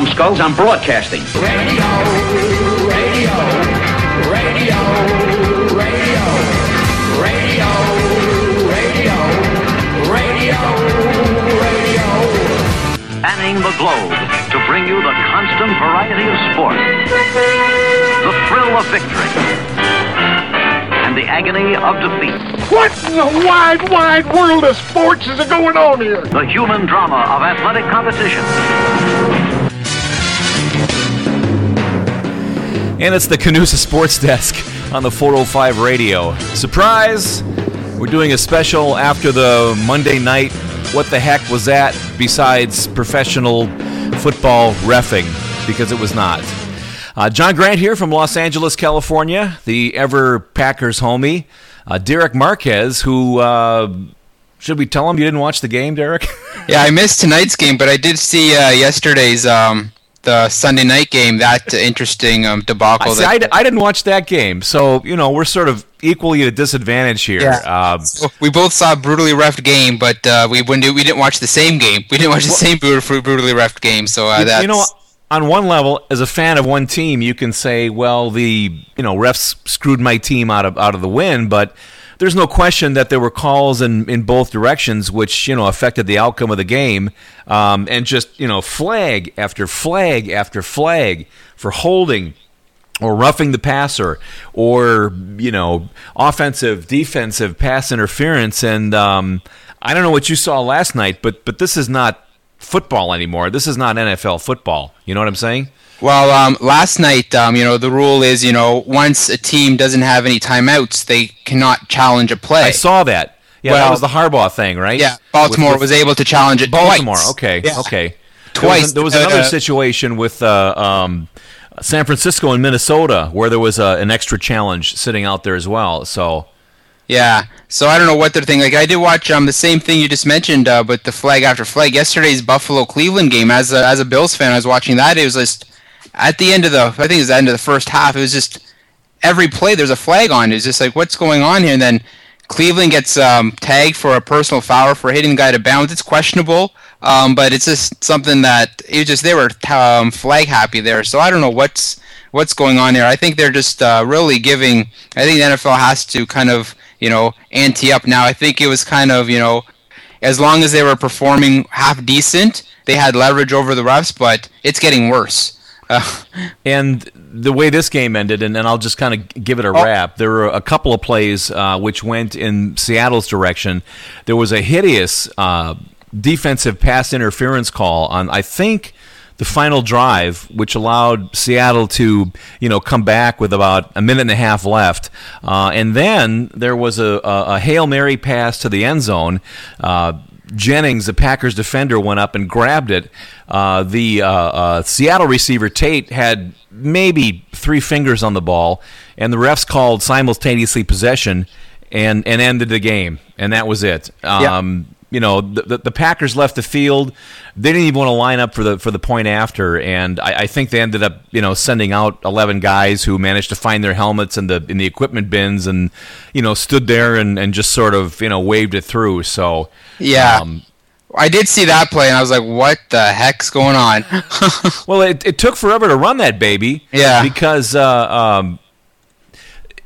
Quiet, numbskulls. I'm broadcasting. Radio, radio, radio, radio, radio, radio, radio, radio. Spanning the globe to bring you the constant variety of sport, the thrill of victory, and the agony of defeat. What in the wide, wide world of sports is going on here? The human drama of athletic competition. And it's the Canusa Sports Desk on the 405 radio. Surprise! We're doing a special after the Monday night. What the heck was that besides professional football refing? Because it was not. Uh, John Grant here from Los Angeles, California, the ever Packers homie. Uh, Derek Marquez, who. Uh, should we tell him you didn't watch the game, Derek? Yeah, I missed tonight's game, but I did see uh, yesterday's um, the Sunday night game. That interesting um, debacle. I, see, I, that, d- I didn't watch that game, so you know we're sort of equally at a disadvantage here. Yeah. Um, we both saw a brutally refed game, but uh, we wouldn't, we didn't watch the same game. We didn't watch the same brutally, refed game. So uh, that's you know, on one level, as a fan of one team, you can say, well, the you know refs screwed my team out of out of the win, but there's no question that there were calls in, in both directions which you know affected the outcome of the game, um, and just you know flag after flag after flag for holding or roughing the passer or you know offensive defensive pass interference. And um, I don't know what you saw last night but but this is not football anymore. This is not NFL football. You know what I'm saying Well, um, last night, um, you know, the rule is, you know, once a team doesn't have any timeouts, they cannot challenge a play. I saw that yeah that was the Harbaugh thing right Yeah, Baltimore With- with was able to challenge it Baltimore twice. okay Yeah. okay Twice. there was, there was another uh, situation with uh, um, San Francisco and Minnesota where there was uh, an extra challenge sitting out there as well so Yeah. So I don't know what they're thinking. Like I did watch um the same thing you just mentioned, uh, but the flag after flag. Yesterday's Buffalo Cleveland game. As a as a Bills fan, I was watching that. It was just at the end of the I think it was the end of the first half. It was just every play there's a flag on. It's just like what's going on here? And then Cleveland gets um, tagged for a personal foul for hitting the guy to bounds. It's questionable, um, but it's just something that it was just they were um, flag happy there. So I don't know what's what's going on there. I think they're just uh, really giving. I think the NFL has to kind of you know ante up now. I think it was kind of you know as long as they were performing half decent, they had leverage over the refs, but it's getting worse. Uh, And the way this game ended, and then I'll just kind of give it a Oh. wrap. There were a couple of plays uh, which went in Seattle's direction. There was a hideous uh, defensive pass interference call on, I think, the final drive, which allowed Seattle to, you know, come back with about a minute and a half left. Uh, and then there was a, a, a hail mary pass to the end zone. Uh, Jennings, the Packers defender, went up and grabbed it. Uh, the uh, uh, Seattle receiver Tate had maybe three fingers on the ball, and the refs called simultaneously possession and and ended the game, and that was it. Um, You know, the, the, the Packers left the field. They didn't even want to line up for the for the point after, and I, I think they ended up, you know, sending out eleven guys who managed to find their helmets in the in the equipment bins, and you know, stood there and, and just sort of you know waved it through. So yeah. um, I did see that play, and I was like, "What the heck's going on?" Well, it, it took forever to run that baby. Yeah. Because, uh, um,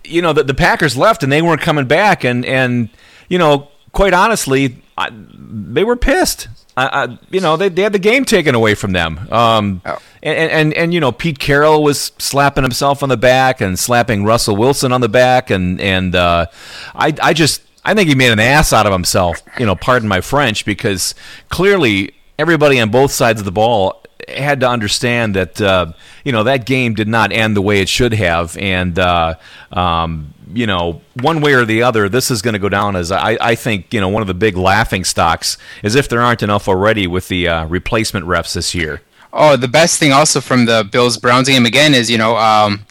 you know, the, the Packers left and they weren't coming back. And, and you know, quite honestly, I, they were pissed. I, I, you know, they, they had the game taken away from them. Um, Oh. and, and, and, you know, Pete Carroll was slapping himself on the back and slapping Russell Wilson on the back. And, and uh, I, I just, I think he made an ass out of himself, you know, pardon my French, because clearly everybody on both sides of the ball had to understand that uh, you know that game did not end the way it should have, and uh, um, you know one way or the other, this is going to go down as I, I think you know one of the big laughing stocks, as if there aren't enough already with the uh, replacement refs this year. Oh, the best thing also from the Bills Browns game again is you know um,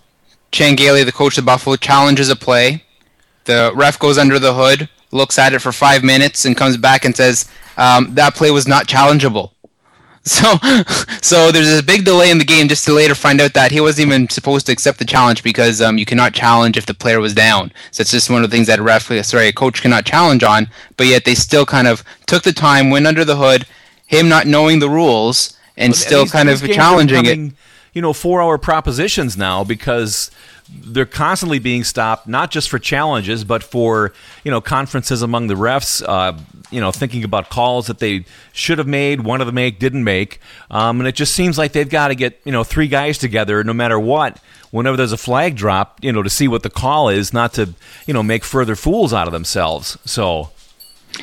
Chan Gailey, the coach of Buffalo, challenges a play. The ref goes under the hood, looks at it for five minutes, and comes back and says um, that play was not challengeable. So, so there's a big delay in the game just to later find out that he wasn't even supposed to accept the challenge because um, you cannot challenge if the player was down. So it's just one of the things that a ref, sorry, a coach cannot challenge on. But yet they still kind of took the time, went under the hood, him not knowing the rules, and still These- kind these of challenging it. You know, four-hour propositions now because they're constantly being stopped, not just for challenges, but for you know conferences among the refs. Uh, you know, thinking about calls that they should have made, one of them make, didn't make, um, and it just seems like they've got to get you know three guys together, no matter what. Whenever there's a flag drop, you know, to see what the call is, not to you know make further fools out of themselves. So.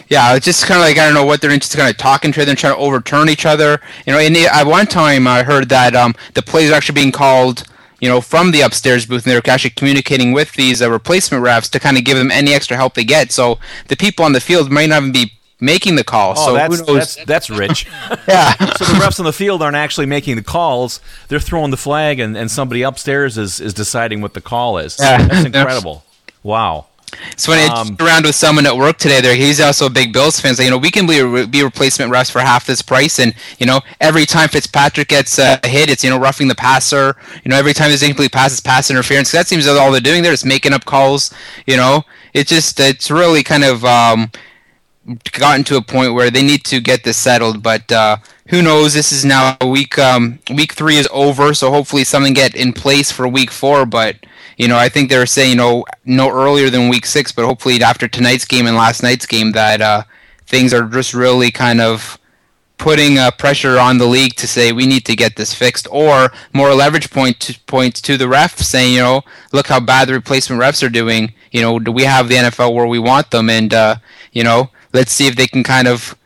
Yeah, it's just kind of like I don't know what they're just kind of talking to each other and trying to overturn each other. You know, and at one time I heard that um, the plays are actually being called, you know, from the upstairs booth, and they're actually communicating with these uh, replacement refs to kind of give them any extra help they get. So the people on the field might not even be making the call. Oh, so that's, who knows? that's that's rich. yeah. so the refs on the field aren't actually making the calls; they're throwing the flag, and, and somebody upstairs is, is deciding what the call is. Yeah. That's incredible. Wow. So when I Um, joked around with someone at work today, there he's also a big Bills fan. So you know, we can be be replacement refs for half this price, and you know, every time Fitzpatrick gets uh, hit, it's you know roughing the passer. You know, every time there's incomplete passes, pass interference. That seems all they're doing there is making up calls. You know, it's just it's really kind of um, gotten to a point where they need to get this settled. But uh, who knows? This is now week um, week three is over, so hopefully something get in place for week four. But you know, I think they were saying you know no earlier than week six, but hopefully after tonight's game and last night's game that uh, things are just really kind of putting uh, pressure on the league to say we need to get this fixed, or more leverage point to, points to the ref saying, you know, look how bad the replacement refs are doing. You know, do we have the NFL where we want them? And uh, you know, let's see if they can kind of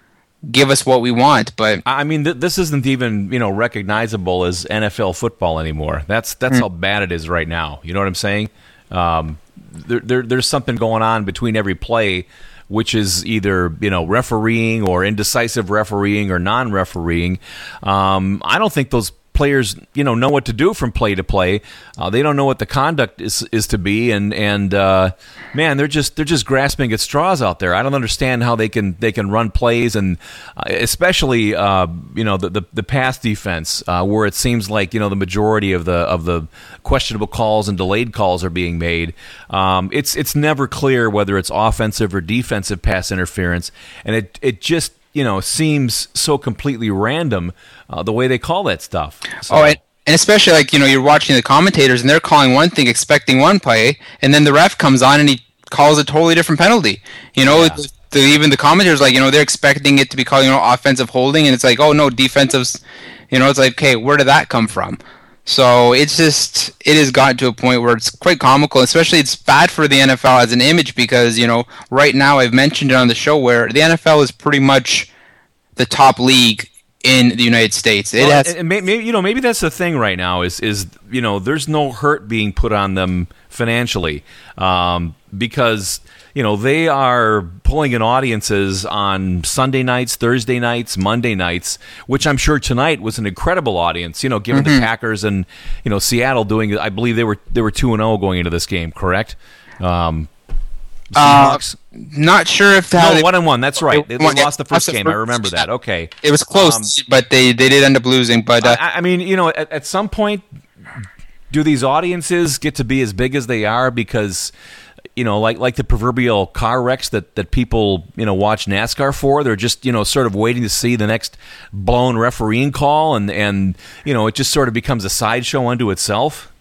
give us what we want. But I mean, th- this isn't even you know recognizable as NFL football anymore. That's that's how bad it is right now. You know what I'm saying? Um, there, there, there's something going on between every play, which is either you know refereeing or indecisive refereeing or non-refereeing. Um, I don't think those players you know know what to do from play to play. Uh, they don't know what the conduct is is to be, and and uh, man, they're just they're just grasping at straws out there. I don't understand how they can they can run plays, and uh, especially uh, you know the, the the pass defense uh, where it seems like you know the majority of the of the questionable calls and delayed calls are being made. Um, it's it's never clear whether it's offensive or defensive pass interference, and it it just you know seems so completely random uh, the way they call that stuff. So- Oh, and, and especially like you know you're watching the commentators and they're calling one thing, expecting one play, and then the ref comes on and he calls a totally different penalty. You know, Yeah. the, even the commentators like you know they're expecting it to be called you know offensive holding, and it's like oh no defensive. You know, it's like okay, where did that come from? So it's just it has gotten to a point where it's quite comical. Especially it's bad for the NFL as an image because you know right now I've mentioned it on the show where the NFL is pretty much the top league in the United States. It Well, has maybe you know maybe that's the thing right now is is you know there's no hurt being put on them financially um, because you know they are pulling in audiences on Sunday nights, Thursday nights, Monday nights, which I'm sure tonight was an incredible audience. You know, given Mm-hmm. the Packers and you know Seattle doing, I believe they were they were two and zero going into this game, correct? Um, Uh, Seahawks? not sure if how no, they- one and one. That's right. They, they lost the first game. I remember that. Okay. it was close, um, but they they did end up losing. But uh, I, I mean, you know, at, at some point, do these audiences get to be as big as they are because, you know, like like the proverbial car wrecks that that people you know watch NASCAR for? They're just you know sort of waiting to see the next blown refereeing call, and and you know it just sort of becomes a sideshow unto itself.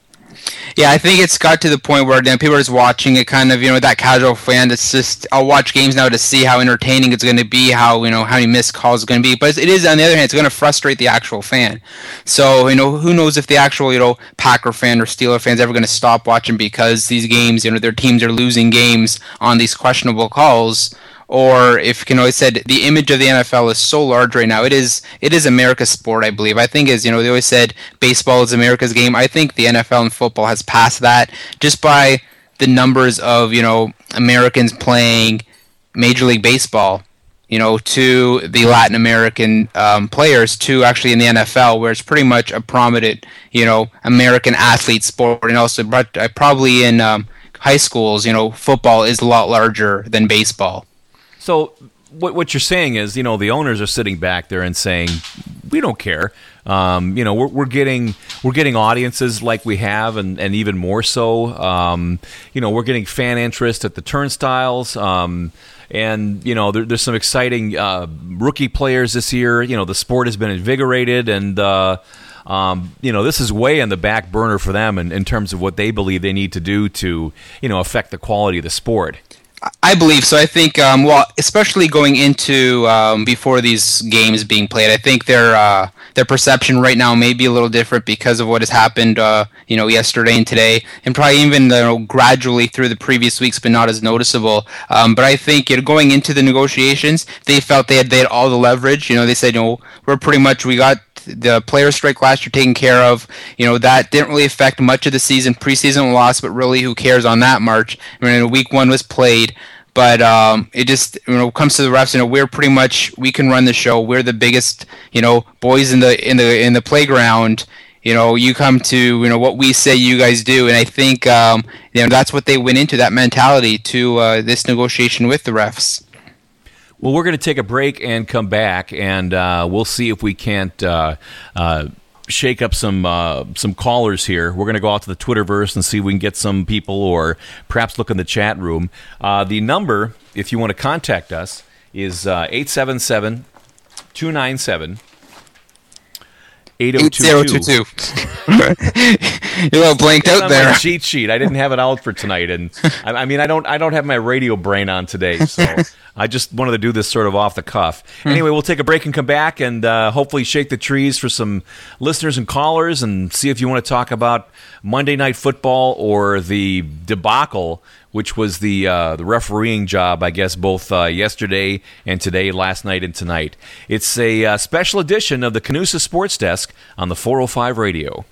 Yeah, I think it's got to the point where then people are just watching it, kind of you know that casual fan. It's just I'll watch games now to see how entertaining it's going to be, how you know how many missed calls it's going to be. But it is on the other hand, it's going to frustrate the actual fan. So you know who knows if the actual you know Packer fan or Steeler fans ever going to stop watching because these games, you know, their teams are losing games on these questionable calls. Or if you know, it said the image of the NFL is so large right now. It is it is America's sport, I believe. I think as you know, they always said baseball is America's game. I think the NFL and football has passed that just by the numbers of you know Americans playing Major League Baseball. You know, to the Latin American um, players, to actually in the NFL, where it's pretty much a prominent, you know, American athlete sport, and also but, uh, probably in um, high schools, you know, football is a lot larger than baseball. So what what you're saying is, you know, the owners are sitting back there and saying, we don't care. Um, you know, we're, we're getting we're getting audiences like we have, and, and even more so. Um, you know, we're getting fan interest at the turnstiles. Um, and you know, there, there's some exciting uh, rookie players this year. You know, the sport has been invigorated, and uh, um, you know, this is way on the back burner for them in, in terms of what they believe they need to do to you know affect the quality of the sport. I believe so. I think, um, well, especially going into um, before these games being played, I think their uh, their perception right now may be a little different because of what has happened, uh, you know, yesterday and today, and probably even you know, gradually through the previous weeks, but not as noticeable. Um, but I think you know, going into the negotiations, they felt they had they had all the leverage. You know, they said, you know, we're pretty much we got the player strike last year taken care of. You know that didn't really affect much of the season. Preseason loss, but really, who cares on that March? I mean, week one was played. But um, it just you know comes to the refs. You know we're pretty much we can run the show. We're the biggest you know boys in the in the in the playground. You know you come to you know what we say you guys do, and I think um, you know that's what they went into that mentality to uh, this negotiation with the refs. Well, we're going to take a break and come back, and uh, we'll see if we can't uh, uh, shake up some uh, some callers here. We're going to go out to the Twitterverse and see if we can get some people, or perhaps look in the chat room. Uh, the number, if you want to contact us, is uh, 877 297 8022. 8022. You're a little blanked out there. cheat sheet. I didn't have it out for tonight, and I, I mean, I don't, I don't have my radio brain on today, so I just wanted to do this sort of off the cuff. Anyway, we'll take a break and come back, and uh, hopefully shake the trees for some listeners and callers, and see if you want to talk about Monday Night Football or the debacle, which was the uh, the refereeing job, I guess, both uh, yesterday and today, last night and tonight. It's a uh, special edition of the Canusa Sports Desk on the 405 Radio.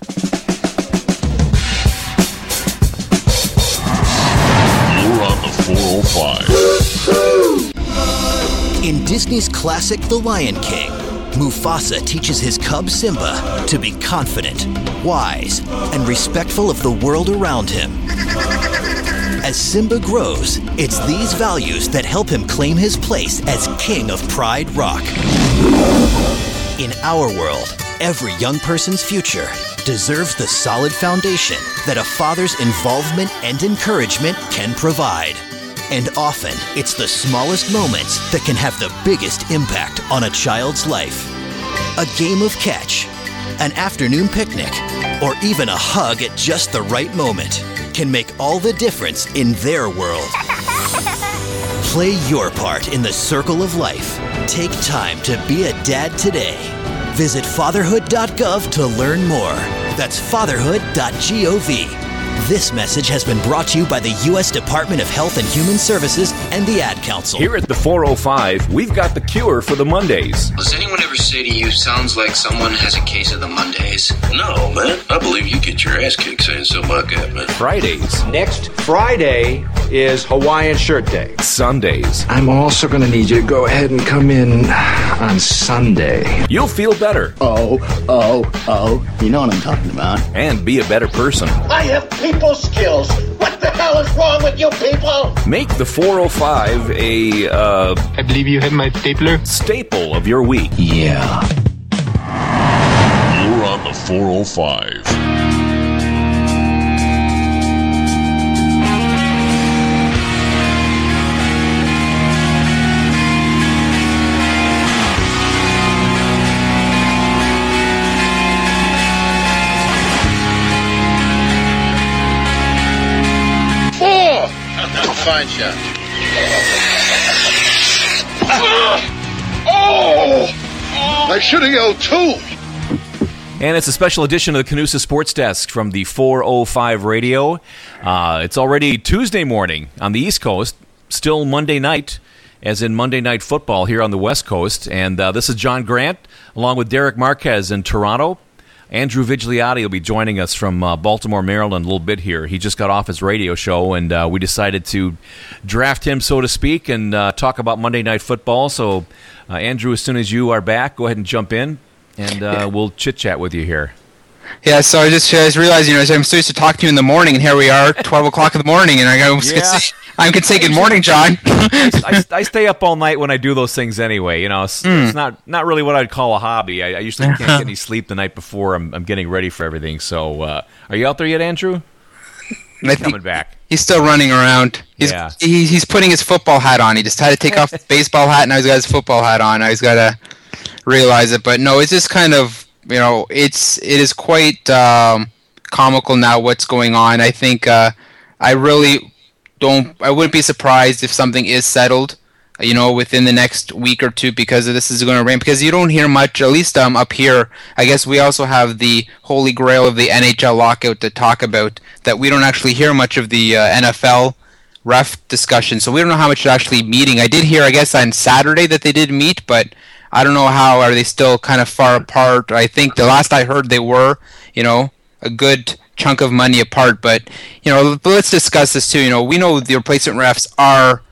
You're on the 405. In Disney's classic The Lion King, Mufasa teaches his cub Simba to be confident, wise, and respectful of the world around him. As Simba grows, it's these values that help him claim his place as King of Pride Rock. In our world, every young person's future deserves the solid foundation that a father's involvement and encouragement can provide. And often, it's the smallest moments that can have the biggest impact on a child's life. A game of catch, an afternoon picnic, or even a hug at just the right moment can make all the difference in their world. Play your part in the circle of life. Take time to be a dad today. Visit fatherhood.gov to learn more. That's fatherhood.gov. This message has been brought to you by the U.S. Department of Health and Human Services and the Ad Council. Here at the 405, we've got the cure for the Mondays. Does anyone ever say to you, sounds like someone has a case of the Mondays? No, man. I believe you get your ass kicked saying something like that, man. Fridays, Next Friday is Hawaiian Shirt Day. Sundays. I'm also going to need you to go ahead and come in on Sunday. You'll feel better Oh, oh, oh. You know what I'm talking about. and be a better person. I have people skills. What the hell is wrong with you people? Make the 405 a uh, I believe you have my stapler. staple of your week. Yeah. You're on the 405. That's fine shot. Oh! I should have yelled two. And it's a special edition of the Canusa Sports Desk from the 405 radio. Uh, it's already Tuesday morning on the East Coast, still Monday night, as in Monday Night Football here on the West Coast. And uh, this is John Grant, along with Derek Marquez in Toronto. Andrew Vigliotti will be joining us from uh, Baltimore, Maryland, a little bit here. He just got off his radio show, and uh, we decided to draft him, so to speak, and uh, talk about Monday Night Football. So, uh, Andrew, as soon as you are back, go ahead and jump in, and uh, we'll chit chat with you here. Yeah, so I just, I just realized, you know, I'm supposed to talk to you in the morning, and here we are, 12 o'clock in the morning, and I go, Yeah. I can say good morning, John. I, I stay up all night when I do those things anyway. You know, it's, Hmm. it's not not really what I'd call a hobby. I, I usually can't get any sleep the night before I'm, I'm getting ready for everything. So, uh, are you out there yet, Andrew? Think Coming back. he's still running around. He's, Yeah. he, he's putting his football hat on. He just had to take off his baseball hat, and now he's got his football hat on. Now he's got to realize it. But no, it's just kind of, you know, it's it is quite um, comical now what's going on. I think uh, I really don't. I wouldn't be surprised if something is settled. You know, within the next week or two, because this is going to rain. Because you don't hear much, at least um up here. I guess we also have the holy grail of the NHL lockout to talk about. That we don't actually hear much of the uh, NFL ref discussion, so we don't know how much they're actually meeting. I did hear, I guess, on Saturday that they did meet, but I don't know how. Are they still kind of far apart? I think the last I heard they were, you know, a good chunk of money apart. But you know, let's discuss this too. You know, we know the replacement refs are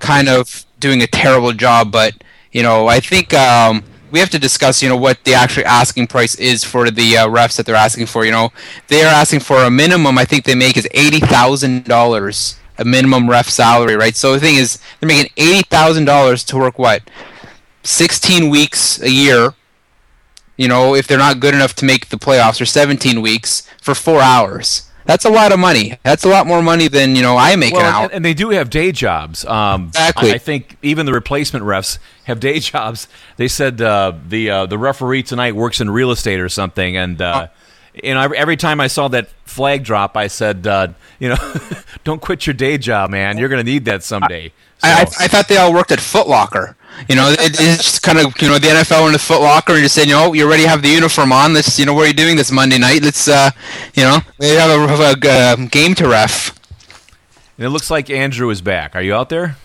kind of doing a terrible job, but you know, I think um, we have to discuss, you know, what the actual asking price is for the uh, refs that they're asking for. You know, they are asking for a minimum. I think they make is eighty thousand dollars, a minimum ref salary, right? So the thing is, they're making eighty thousand dollars to work what, sixteen weeks a year. You know, if they're not good enough to make the playoffs, or seventeen weeks for four hours. That's a lot of money. That's a lot more money than you know I make an hour. and, they do have day jobs. Um, Exactly. I, I think even the replacement refs have day jobs. They said uh, the uh, the referee tonight works in real estate or something, and uh, you know every, time I saw that flag drop, I said, uh, you know, don't quit your day job, man. You're going to need that someday. I, I, I thought they all worked at Foot Locker. You know, it, it's just kind of you know the NFL in the Foot Locker and just saying, you know, you already have the uniform on. Let's, you know, what are you doing this Monday night? Let's, uh, you know, we have a, have a uh, game to ref. And it looks like Andrew is back. Are you out there?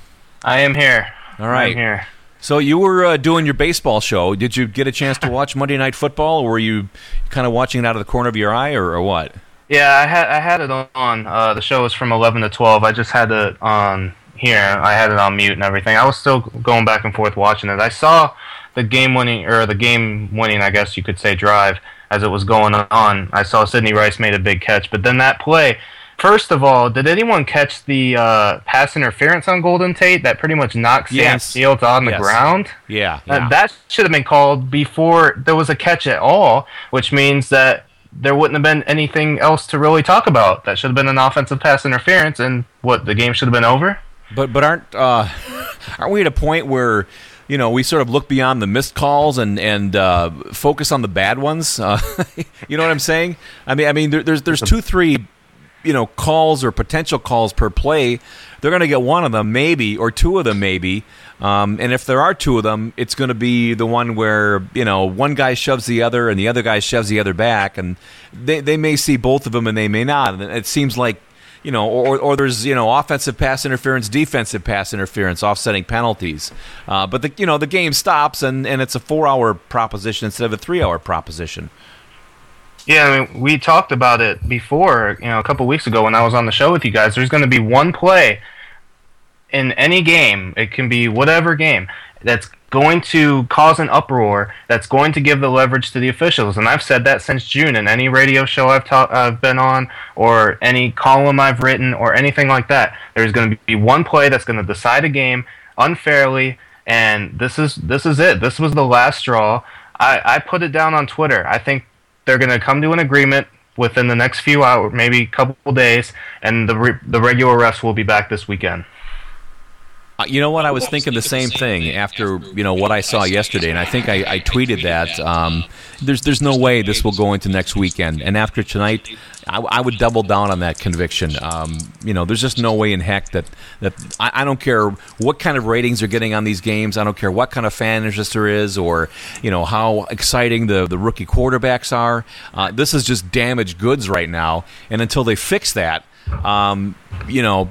I am here. All right. I'm here. So you were uh, doing your baseball show. Did you get a chance to watch Monday Night Football, or were you kind of watching it out of the corner of your eye, or, or what? Yeah, I had I had it on. Uh, the show was from eleven to twelve. I just had it on here. I had it on mute and everything. I was still going back and forth watching it. I saw the game winning or the game winning, I guess you could say, drive as it was going on. I saw Sidney Rice made a big catch, but then that play. First of all, did anyone catch the uh, pass interference on Golden Tate that pretty much knocked Sam Yes. Shields on the Yes. ground? Yeah, Uh, yeah. that should have been called before there was a catch at all, which means that there wouldn't have been anything else to really talk about. That should have been an offensive pass interference, and what the game should have been over. But but aren't uh, aren't we at a point where you know we sort of look beyond the missed calls and and uh, focus on the bad ones? Uh, you know what I'm saying? I mean I mean there, there's there's two three you know calls or potential calls per play. They're going to get one of them maybe or two of them maybe. Um, and if there are two of them, it's going to be the one where you know one guy shoves the other and the other guy shoves the other back, and they they may see both of them and they may not. And it seems like you know, or, or there's you know offensive pass interference, defensive pass interference, offsetting penalties. Uh, but the you know the game stops and, and it's a four hour proposition instead of a three hour proposition. Yeah, I mean, we talked about it before, you know, a couple weeks ago when I was on the show with you guys. There's going to be one play in any game, it can be whatever game, that's going to cause an uproar, that's going to give the leverage to the officials. And I've said that since June in any radio show I've, ta- I've been on, or any column I've written, or anything like that. There's going to be one play that's going to decide a game unfairly, and this is this is it. This was the last straw. I, I put it down on Twitter. I think they're going to come to an agreement within the next few hours, maybe a couple days, and the re- the regular refs will be back this weekend. Uh, you know what? I was thinking the same thing after you know what I saw yesterday, and I think I, I tweeted that. Um, there's there's no way this will go into next weekend, and after tonight, I, I would double down on that conviction. Um, you know, there's just no way in heck that that I, I don't care what kind of ratings they're getting on these games. I don't care what kind of fan interest there is, or you know how exciting the the rookie quarterbacks are. Uh, this is just damaged goods right now, and until they fix that, um, you know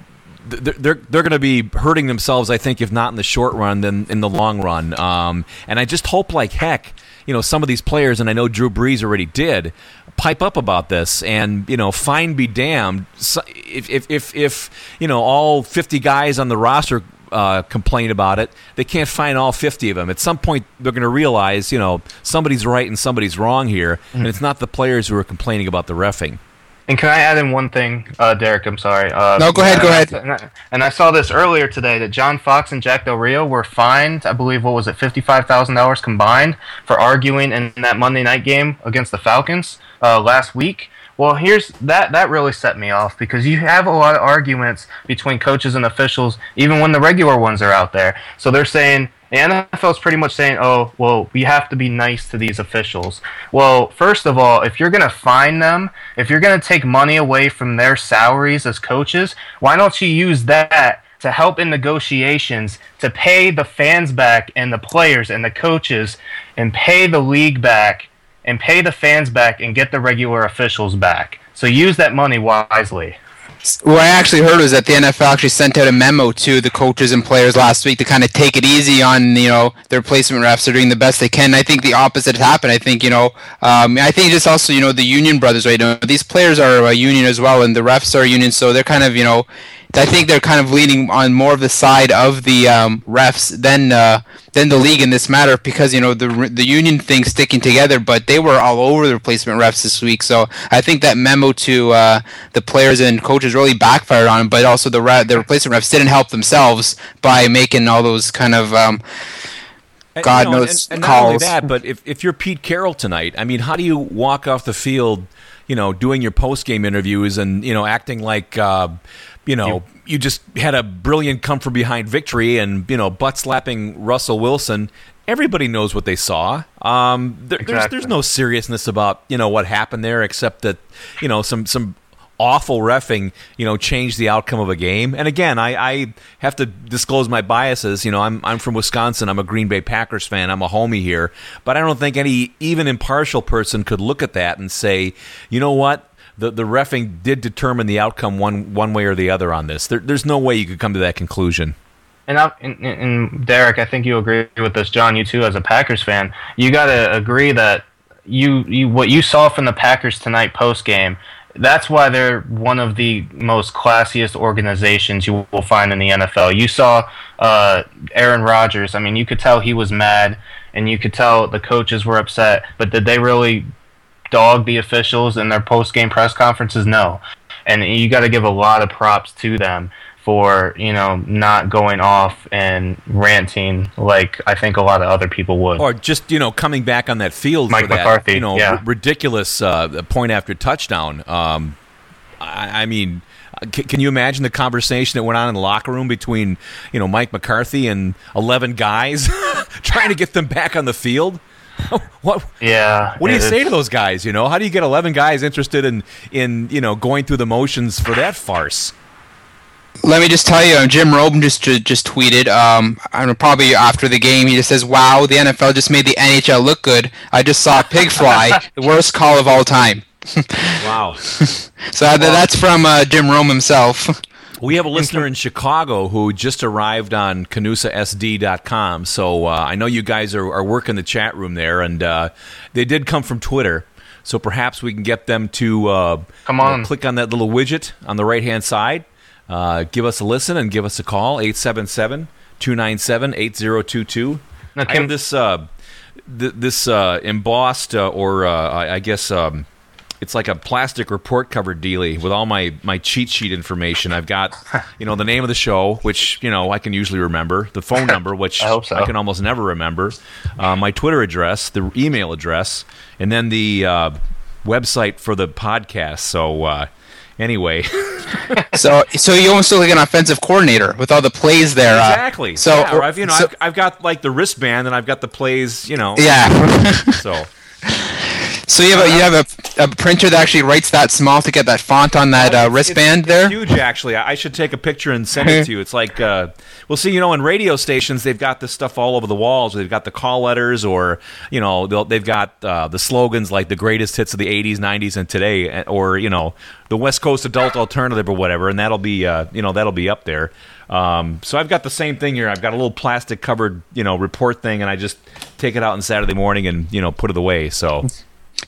they're they're, they're going to be hurting themselves. I think, if not in the short run, then in the long run. Um, and I just hope, like heck, you know, some of these players, and I know Drew Brees already did, pipe up about this, and you know, fine be damned. If if if, if you know all fifty guys on the roster uh, complain about it. They can't find all 50 of them. At some point, they're going to realize, you know, somebody's right and somebody's wrong here, mm-hmm. and it's not the players who are complaining about the refing. And can I add in one thing, uh, Derek? I'm sorry. Uh, no, go ahead. Go ahead. And I, and I, saw this earlier today that John Fox and Jack Del Rio were fined. I believe what was it, fifty-five thousand dollars combined for arguing in that Monday night game against the Falcons uh, last week. Well, here's that. That really set me off because you have a lot of arguments between coaches and officials, even when the regular ones are out there. So they're saying the NFL is pretty much saying, oh, well, we have to be nice to these officials. Well, first of all, if you're going to fine them, if you're going to take money away from their salaries as coaches, why don't you use that to help in negotiations to pay the fans back and the players and the coaches and pay the league back and pay the fans back and get the regular officials back? So use that money wisely. What I actually heard was that the NFL actually sent out a memo to the coaches and players last week to kind of take it easy on you know their placement refs are doing the best they can. I think the opposite happened. I think you know um, I think just also you know the union brothers right. Know, these players are a union as well, and the refs are a union, so they're kind of you know I think they're kind of leaning on more of the side of the um, refs than uh, than the league in this matter because you know the the union thing sticking together, but they were all over the replacement refs this week. So I think that memo to uh, the players and coaches really backfired on them, but also the re- the replacement refs didn't help themselves by making all those kind of. Um, God you know, knows and, and calls. not only that, but if, if you're Pete Carroll tonight, I mean, how do you walk off the field, you know, doing your post game interviews and you know acting like uh, you know, you, you, just had a brilliant come from behind victory and, you know, butt slapping Russell Wilson. Everybody knows what they saw. Um, there, exactly. there's, there's no seriousness about, you know, what happened there except that, you know, some, some awful refing, you know, changed the outcome of a game. And again, I, I, have to disclose my biases. You know, I'm I'm from Wisconsin. I'm a Green Bay Packers fan. I'm a homie here. But I don't think any even impartial person could look at that and say, you know what, the the refing did determine the outcome one one way or the other on this. There, there's no way you could come to that conclusion. And, I, and, and Derek, I think you agree with this, John. You too, as a Packers fan, you got to agree that you, you what you saw from the Packers tonight post game. That's why they're one of the most classiest organizations you will find in the NFL. You saw uh, Aaron Rodgers. I mean, you could tell he was mad, and you could tell the coaches were upset. But did they really dog the officials in their post game press conferences? No. And you got to give a lot of props to them for you know not going off and ranting like I think a lot of other people would, or just you know coming back on that field Mike for that McCarthy, you know yeah. r- ridiculous uh, point after touchdown. Um, I, I, mean. C- can you imagine the conversation that went on in the locker room between, you know, Mike McCarthy and eleven guys trying to get them back on the field? what? Yeah. What do you say to those guys? You know, how do you get eleven guys interested in in you know going through the motions for that farce? Let me just tell you, Jim Rome just just tweeted. Um, I don't probably after the game, he just says, "Wow, the NFL just made the NHL look good. I just saw a pig fly, the worst call of all time." wow. so well, that's from uh, Jim Rome himself. We have a listener in Chicago who just arrived on canusasd.com. So uh, I know you guys are, are, working the chat room there, and uh, they did come from Twitter. So perhaps we can get them to uh, come on, you know, click on that little widget on the right hand side, uh, give us a listen, and give us a call 877 297 8022. I have this uh, th- this uh, embossed or I, I, guess. Um, it's like a plastic report cover dealy with all my my cheat sheet information. I've got you know the name of the show, which you know I can usually remember, the phone number, which I, so. I, can almost never remember, uh, my Twitter address, the email address, and then the uh, website for the podcast. So. Uh, anyway. so so you almost look like an offensive coordinator with all the plays there. Uh, exactly. So yeah, I've, you know so, I've, I've, got like the wristband and I've got the plays. You know. Yeah. so. So you have a you have a, a, printer that actually writes that small to get that font on that uh, wristband it's, there. It's huge, actually. I should take a picture and send it to you. It's like, uh, well, see, you know, in radio stations they've got this stuff all over the walls. They've got the call letters, or you know, they've got uh, the slogans like the greatest hits of the '80s, '90s, and today, eh, or you know, the West Coast Adult Alternative or whatever, and that'll be uh, you know that'll be up there. Um, so I've got the same thing here. I've got a little plastic covered you know report thing, and I just take it out on Saturday morning and you know put it away. So.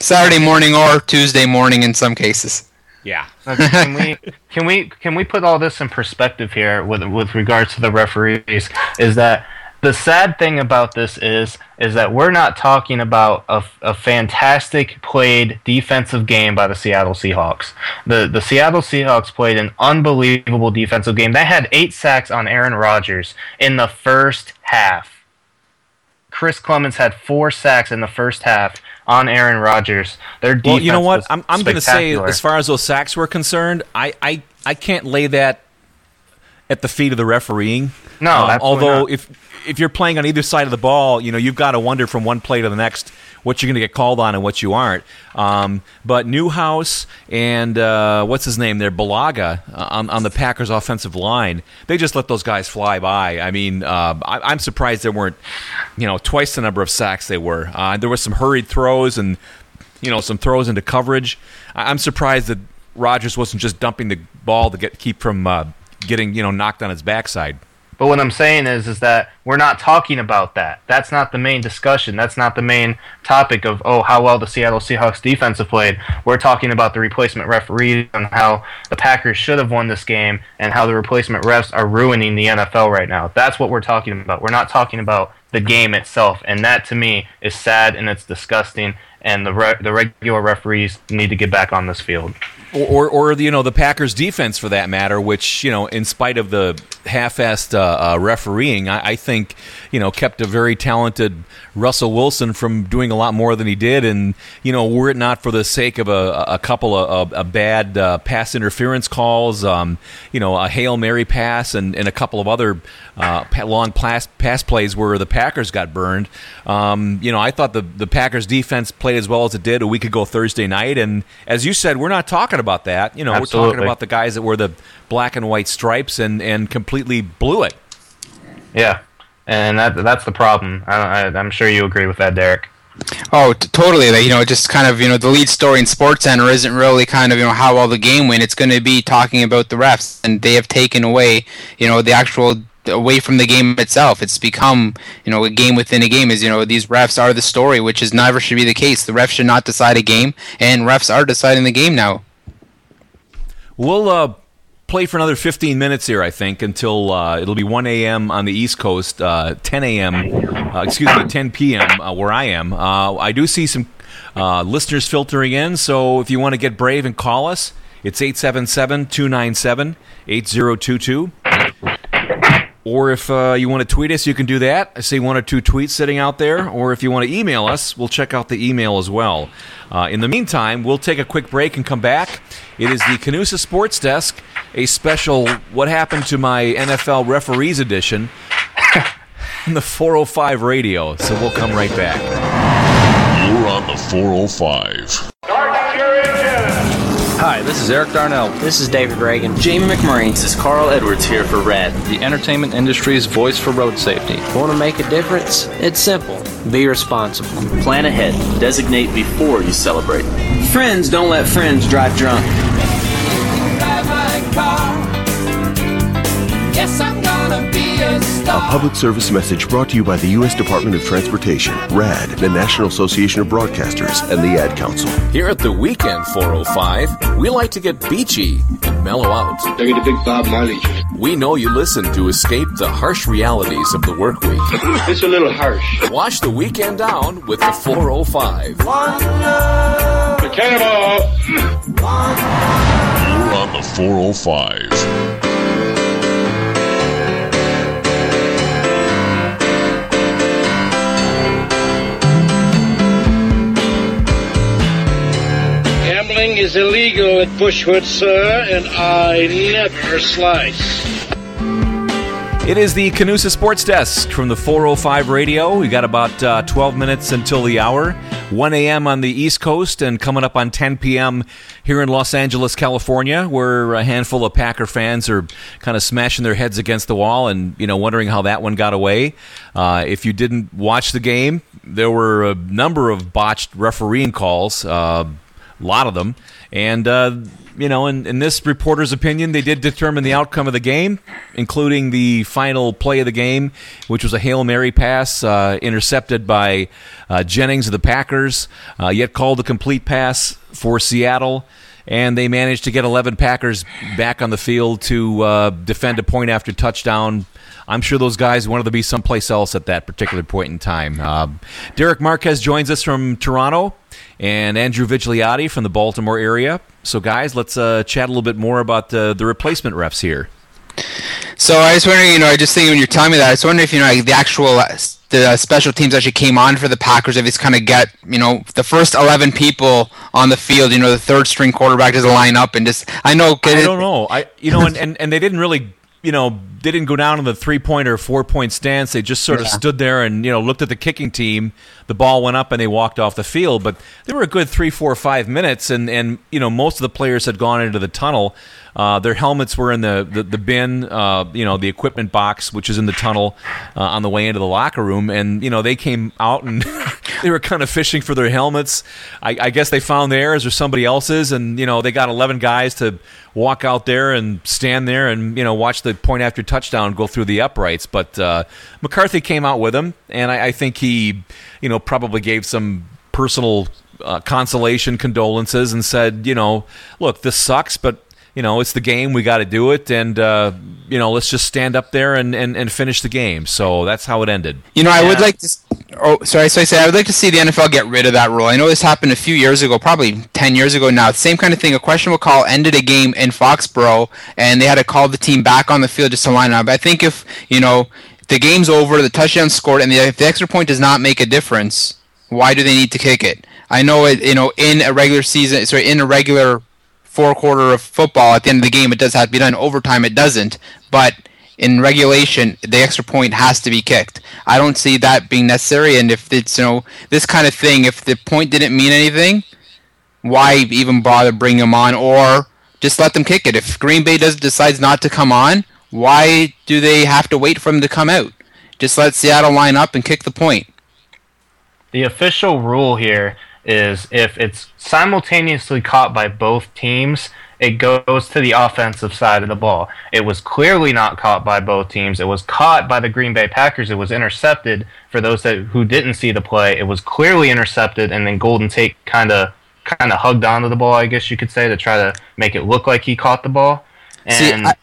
Saturday morning or Tuesday morning in some cases. Yeah. can we can we can we put all this in perspective here with with regards to the referees? Is that the sad thing about this is is that we're not talking about a, a fantastic played defensive game by the Seattle Seahawks. The the Seattle Seahawks played an unbelievable defensive game. They had eight sacks on Aaron Rodgers in the first half. Chris Clemons had four sacks in the first half on Aaron Rodgers. Their defense Well, you know what? I'm, I'm going to say, as far as those sacks were concerned, I, I, I can't lay that at the feet of the refereeing. No, although not. if if you're playing on either side of the ball, you know you've got to wonder from one play to the next what you're going to get called on and what you aren't. Um, but Newhouse and uh, what's his name there, Bulaga uh, on, on the Packers offensive line, they just let those guys fly by. I mean, uh, I, I'm surprised there weren't, you know, twice the number of sacks they were. Uh, there was some hurried throws and you know some throws into coverage. I- I'm surprised that Rodgers wasn't just dumping the ball to get keep from uh, getting you know knocked on his backside. But what I'm saying is, is that we're not talking about that. That's not the main discussion. That's not the main topic of oh how well the Seattle Seahawks defense have played. We're talking about the replacement referees and how the Packers should have won this game and how the replacement refs are ruining the NFL right now. That's what we're talking about. We're not talking about the game itself, and that to me is sad and it's disgusting. And the re- the regular referees need to get back on this field. Or, or, or you know the Packers defense for that matter, which you know in spite of the half-assed uh, uh, refereeing, I, I think you know kept a very talented Russell Wilson from doing a lot more than he did, and you know were it not for the sake of a, a couple of a, bad uh, pass interference calls, um, you know a hail mary pass and, and a couple of other uh, long pass, pass plays where the Packers got burned. Um, you know I thought the the Packers defense played as well as it did a week ago Thursday night, and as you said, we're not talking about that. You know we're talking about the guys that were the black and white stripes and, and completely blew it. Yeah, and that that's the problem. I, I, I'm sure you agree with that, Derek. Oh, t- totally. Like, you know, just kind of, you know, the lead story in Sports Center isn't really kind of, you know, how well the game went. It's going to be talking about the refs, and they have taken away, you know, the actual away from the game itself. It's become, you know, a game within a game. Is you know, these refs are the story, which is never should be the case. The refs should not decide a game, and refs are deciding the game now. We'll uh, play for another 15 minutes here, I think, until uh, it'll be 1 a.m. on the East Coast, uh, 10 a.m. Uh, excuse me, 10 p.m. Uh, where I am. Uh, I do see some listeners filtering in, so if you want to get brave and call us, it's 877 297 8022. Or if uh, you want to tweet us, you can do that. I see one or two tweets sitting out there. Or if you want to email us, we'll check out the email as well. Uh, in the meantime, we'll take a quick break and come back. It is the Canusa Sports Desk, a special What Happened to My NFL Referees edition on the 405 radio. So we'll come right back. You're on the 405. Hi, this is Eric Darnell. This is David Ragan. Jamie McMurray. This is Carl Edwards here for Red. The entertainment industry's voice for road safety. Want to make a difference? It's simple. Be responsible. Plan ahead. Designate before you celebrate. Friends don't let friends drive drunk. Yes, I'm gonna be a A public service message brought to you by the U.S. Department of Transportation, RADD, the National Association of Broadcasters, and the Ad Council. Here at the Weekend 405, we like to get beachy and mellow out. Look at the big Bob Marley. We know you listen to escape the harsh realities of the work week. It's a little harsh. Wash the weekend down with the 405. One love. The cannonball. You're on the 405. Gambling is illegal at Bushwood, sir, and I never slice. It is the Canusa Sports Desk from the 405 radio. We got about uh, 12 minutes until the hour. 1 a.m. on the East Coast and coming up on 10 p.m. here in Los Angeles, California, where a handful of Packer fans are kind of smashing their heads against the wall and, you know, wondering how that one got away. Uh, if you didn't watch the game, there were a number of botched refereeing calls, uh, a lot of them. And, uh, you know, in, in this reporter's opinion, they did determine the outcome of the game, including the final play of the game, which was a Hail Mary pass uh, intercepted by uh, Jennings of the Packers, uh, yet called a complete pass for Seattle. and they managed to get 11 Packers back on the field to uh, defend a point after touchdown. I'm sure those guys wanted to be someplace else at that particular point in time. Uh, Derek Marquez joins us from Toronto, and Andrew Vigliotti from the Baltimore area. So, guys, let's uh, chat a little bit more about the, the replacement refs here. So I was wondering, you know, I just think when you're telling me that, I was wondering if you know like, the actual uh, the uh, special teams actually came on for the Packers. If it's kind of get you know the first eleven people on the field, you know, the third string quarterback doesn't line up and just I know. I don't know. I you know, and, and, and they didn't really you know they didn't go down on the three point or four point stance. They just sort of Yeah. stood there and you know looked at the kicking team. The ball went up and they walked off the field. But they were a good three, four, five minutes, and and you know most of the players had gone into the tunnel. Uh, their helmets were in the the, the bin, uh, you know, the equipment box, which is in the tunnel uh, on the way into the locker room. And you know they came out and they were kind of fishing for their helmets. I, I guess they found theirs or somebody else's, and you know they got eleven guys to walk out there and stand there and you know watch the point after touchdown go through the uprights. But uh, McCarthy came out with him, and I, I think he, you know, probably gave some personal uh, consolation, condolences, and said, you know, look, this sucks, but you know, it's the game. We got to do it, and uh, you know, let's just stand up there and, and, and finish the game. So that's how it ended. You know, I would like to. Oh, sorry. So I say I would like to see the NFL get rid of that rule. I know this happened a few years ago, probably ten years ago now. Same kind of thing. A questionable call ended a game in Foxborough, and they had to call the team back on the field just to line up. I think if you know the game's over, the touchdown scored, and the, if the extra point does not make a difference, why do they need to kick it? I know it. You know, in a regular season, sorry, in a regular four quarter of football, at the end of the game, it does have to be done. Overtime, it doesn't. But in regulation, the extra point has to be kicked. I don't see that being necessary. And if it's you know this kind of thing, if the point didn't mean anything, why even bother bringing them on, or just let them kick it? If Green Bay does decides not to come on, why do they have to wait for them to come out? Just let Seattle line up and kick the point. The official rule here is if it's simultaneously caught by both teams, it goes to the offensive side of the ball. It was clearly not caught by both teams. It was caught by the Green Bay Packers. It was intercepted. For those that who didn't see the play, it was clearly intercepted, and then Golden Tate kind of kind of hugged onto the ball, I guess you could say, to try to make it look like he caught the ball. See, I-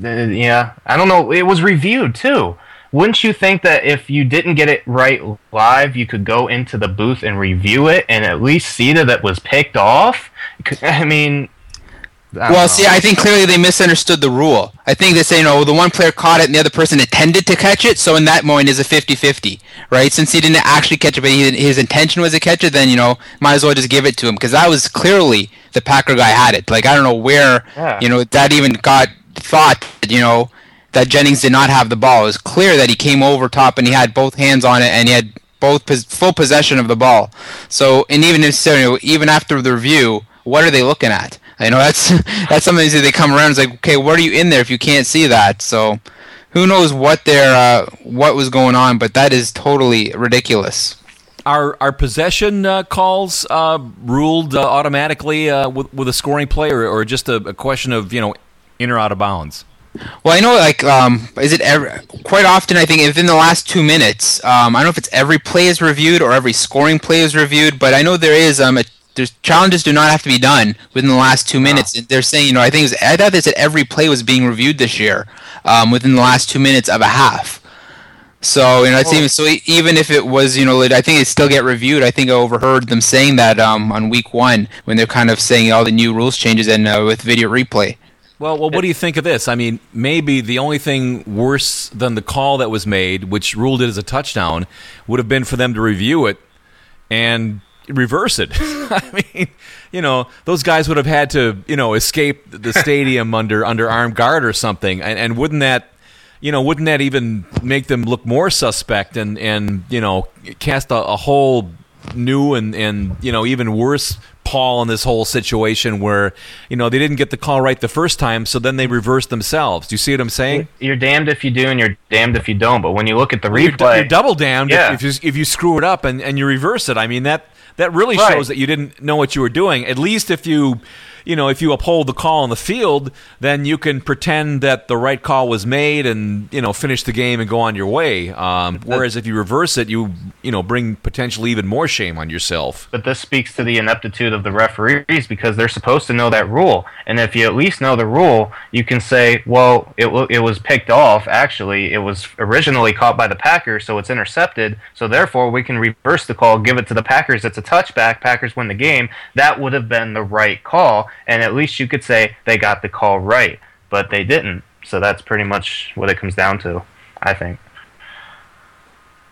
yeah, I don't know. It was reviewed too. Wouldn't you think that if you didn't get it right live, you could go into the booth and review it and at least see that it was picked off? I mean, I well, know. see, I think clearly they misunderstood the rule. I think they say, you know, the one player caught it and the other person intended to catch it, so in that moment is a 50-50, right? Since he didn't actually catch it, but he, his intention was to catch it, then, you know, might as well just give it to him, because that was clearly the Packer guy had it. Like, I don't know where, Yeah. you know, that even got thought, you know, that Jennings did not have the ball. It was clear that he came over top and he had both hands on it and he had both pos- full possession of the ball. So, and even if so, even after the review, what are they looking at? You know, that's that's something that they come around. It's like, okay, what are you in there if you can't see that? So, who knows what their uh, what was going on? But that is totally ridiculous. Are our possession uh, calls uh, ruled uh, automatically uh, with, with a scoring play, or, or just a, a question of you know in or out of bounds? Well, I know, like, um, is it every, quite often? I think within the last two minutes, um, I don't know if it's every play is reviewed or every scoring play is reviewed, but I know there is um, a, there's challenges do not have to be done within the last two minutes. And They're saying, you know, I think it was, I thought they said every play was being reviewed this year um, within the last two minutes of a half. So you know, it's even so. Even if it was, you know, I think it still get reviewed. I think I overheard them saying that um, on week one when they're kind of saying all the new rules changes and uh, with video replay. Well, well, what do you think of this? I mean, maybe the only thing worse than the call that was made, which ruled it as a touchdown, would have been for them to review it and reverse it. I mean, you know, those guys would have had to, you know, escape the stadium under under armed guard or something, and, and wouldn't that, you know, wouldn't that even make them look more suspect and and you know cast a, a whole new and and you know even worse pall in this whole situation where you know they didn't get the call right the first time, so then they reversed themselves. Do you see what I'm saying? you're damned if you do and you're damned if you don't. But when you look at the Well, you're, replay, you're double damned Yeah. if, if you if you screw it up and, and you reverse it. I mean that that really Right. shows that you didn't know what you were doing. At least if you you know, if you uphold the call on the field, then you can pretend that the right call was made and you know finish the game and go on your way. Um, whereas if you reverse it, you you know bring potentially even more shame on yourself. But this speaks to the ineptitude of the referees because they're supposed to know that rule, and if you at least know the rule, you can say, well, it w- it was picked off. Actually, it was originally caught by the Packers, so it's intercepted. So therefore, we can reverse the call, give it to the Packers. It's a touchback. Packers win the game. That would have been the right call, and at least you could say they got the call right, but they didn't. So that's pretty much what it comes down to, I think.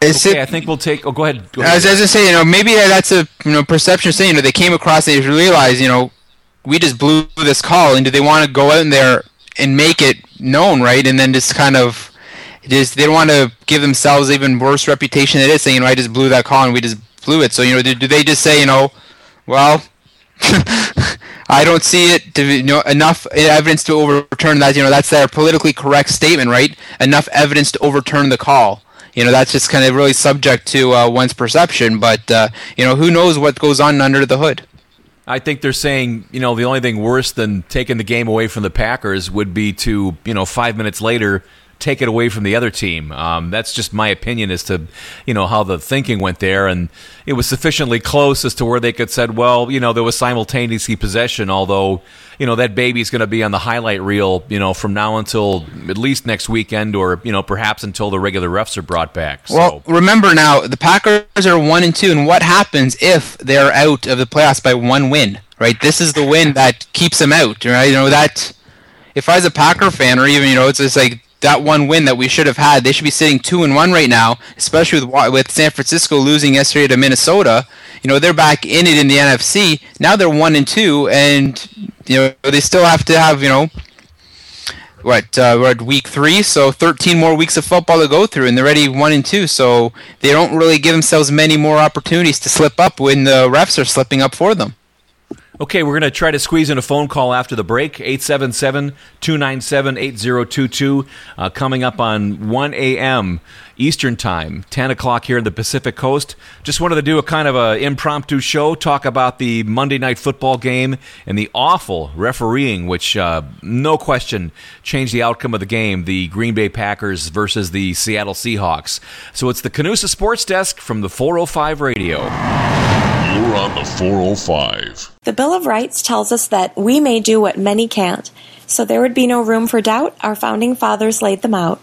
Is okay, it- I think we'll take. Oh, go ahead. Go I was, ahead. as I say, you know, maybe that's a you know perception saying, you know, they came across and they realized, you know, we just blew this call, and do they want to go out in there and make it known, right? And then just kind of just they don't want to give themselves even worse reputation than it is, saying, you know, I just blew that call and we just it. So you know, do, do they just say, you know, well, I don't see it to you know enough evidence to overturn that. You know, that's their politically correct statement, right? Enough evidence to overturn the call. You know, that's just kind of really subject to uh, one's perception. But uh, you know, who knows what goes on under the hood? I think they're saying, you know, the only thing worse than taking the game away from the Packers would be to, you know, five minutes later take it away from the other team. Um, that's just my opinion as to, you know, how the thinking went there, and it was sufficiently close as to where they could said, well, you know, there was simultaneously possession, although, you know, that baby's going to be on the highlight reel, you know, from now until at least next weekend, or you know, perhaps until the regular refs are brought back. So. Well, remember now, the Packers are one and two, and what happens if they're out of the playoffs by one win? Right, this is the win that keeps them out. Right, you know that. If I was a Packer fan, or even you know, it's just like that one win that we should have had. They should be sitting two and one right now, especially with with San Francisco losing yesterday to Minnesota. You know, they're back in it in the NFC. Now they're one and two, and you know they still have to have you know what uh, we're at week three, so 13 more weeks of football to go through, and they're already one and two. So they don't really give themselves many more opportunities to slip up when the refs are slipping up for them. Okay, we're going to try to squeeze in a phone call after the break. 877 297 8022. uh, Coming up on 1 a.m. Eastern Time, 10 o'clock here in the Pacific Coast. Just wanted to do a kind of a impromptu show, talk about the Monday night football game and the awful refereeing, which, uh, no question, changed the outcome of the game the Green Bay Packers versus the Seattle Seahawks. So it's the Canusa Sports Desk from the 405 Radio. You're on the 405. The Bill of Rights tells us that we may do what many can't, so there would be no room for doubt. Our founding fathers laid them out.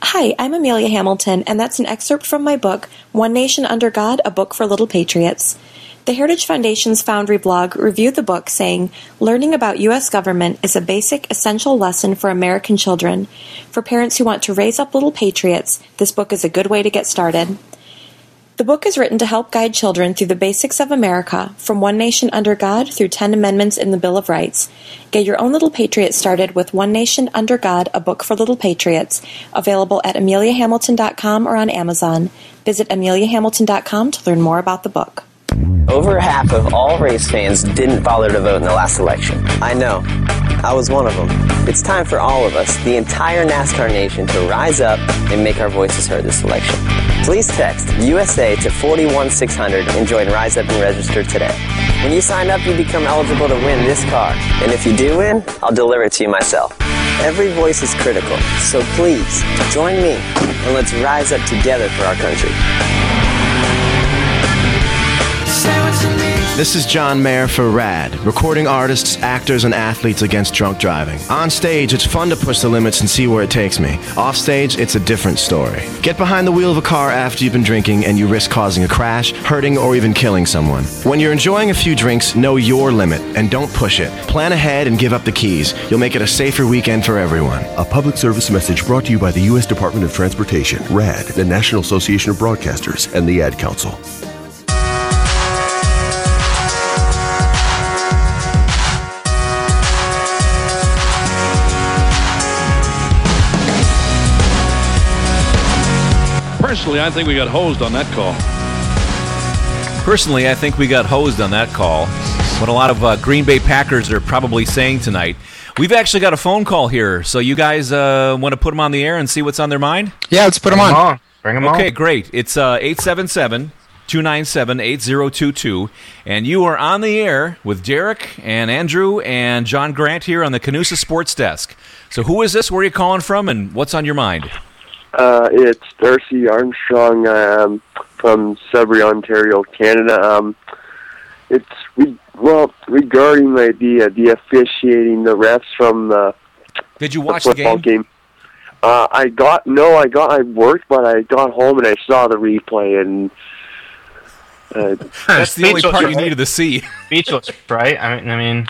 Hi, I'm Amelia Hamilton, and that's an excerpt from my book, One Nation Under God A Book for Little Patriots. The Heritage Foundation's Foundry blog reviewed the book, saying, Learning about U.S. government is a basic, essential lesson for American children. For parents who want to raise up little patriots, this book is a good way to get started. The book is written to help guide children through the basics of America, from One Nation Under God through 10 amendments in the Bill of Rights. Get your own little patriot started with One Nation Under God, a book for little patriots, available at ameliahamilton.com or on Amazon. Visit ameliahamilton.com to learn more about the book. Over half of all race fans didn't bother to vote in the last election. I know. I was one of them. It's time for all of us, the entire NASCAR nation, to rise up and make our voices heard this election. Please text USA to 41600 and join Rise Up and register today. When you sign up, you become eligible to win this car. And if you do win, I'll deliver it to you myself. Every voice is critical, so please join me and let's rise up together for our country. This is John Mayer for RADD, recording artists, actors, and athletes against drunk driving. On stage, it's fun to push the limits and see where it takes me. Off stage, it's a different story. Get behind the wheel of a car after you've been drinking and you risk causing a crash, hurting, or even killing someone. When you're enjoying a few drinks, know your limit and don't push it. Plan ahead and give up the keys. You'll make it a safer weekend for everyone. A public service message brought to you by the U.S. Department of Transportation, RADD, the National Association of Broadcasters, and the Ad Council. Personally, I think we got hosed on that call. Personally, I think we got hosed on that call. What a lot of uh, Green Bay Packers are probably saying tonight. We've actually got a phone call here, so you guys uh, want to put them on the air and see what's on their mind? Yeah, let's put them Bring 'em on. on. Bring 'em on. Okay, great. It's uh, 877 297 8022. And you are on the air with Derek and Andrew and John Grant here on the Canusa Sports Desk. So, who is this? Where are you calling from? And what's on your mind? Uh, it's Darcy Armstrong um, from Sudbury, Ontario, Canada. Um, it's we well regarding the the, the officiating the refs from the Did you watch the the football game? game. Uh, I got no, I got I worked, but I got home and I saw the replay and. Uh, That's the only Speechless, part you right? needed to see. Speechless, right? I mean, I mean,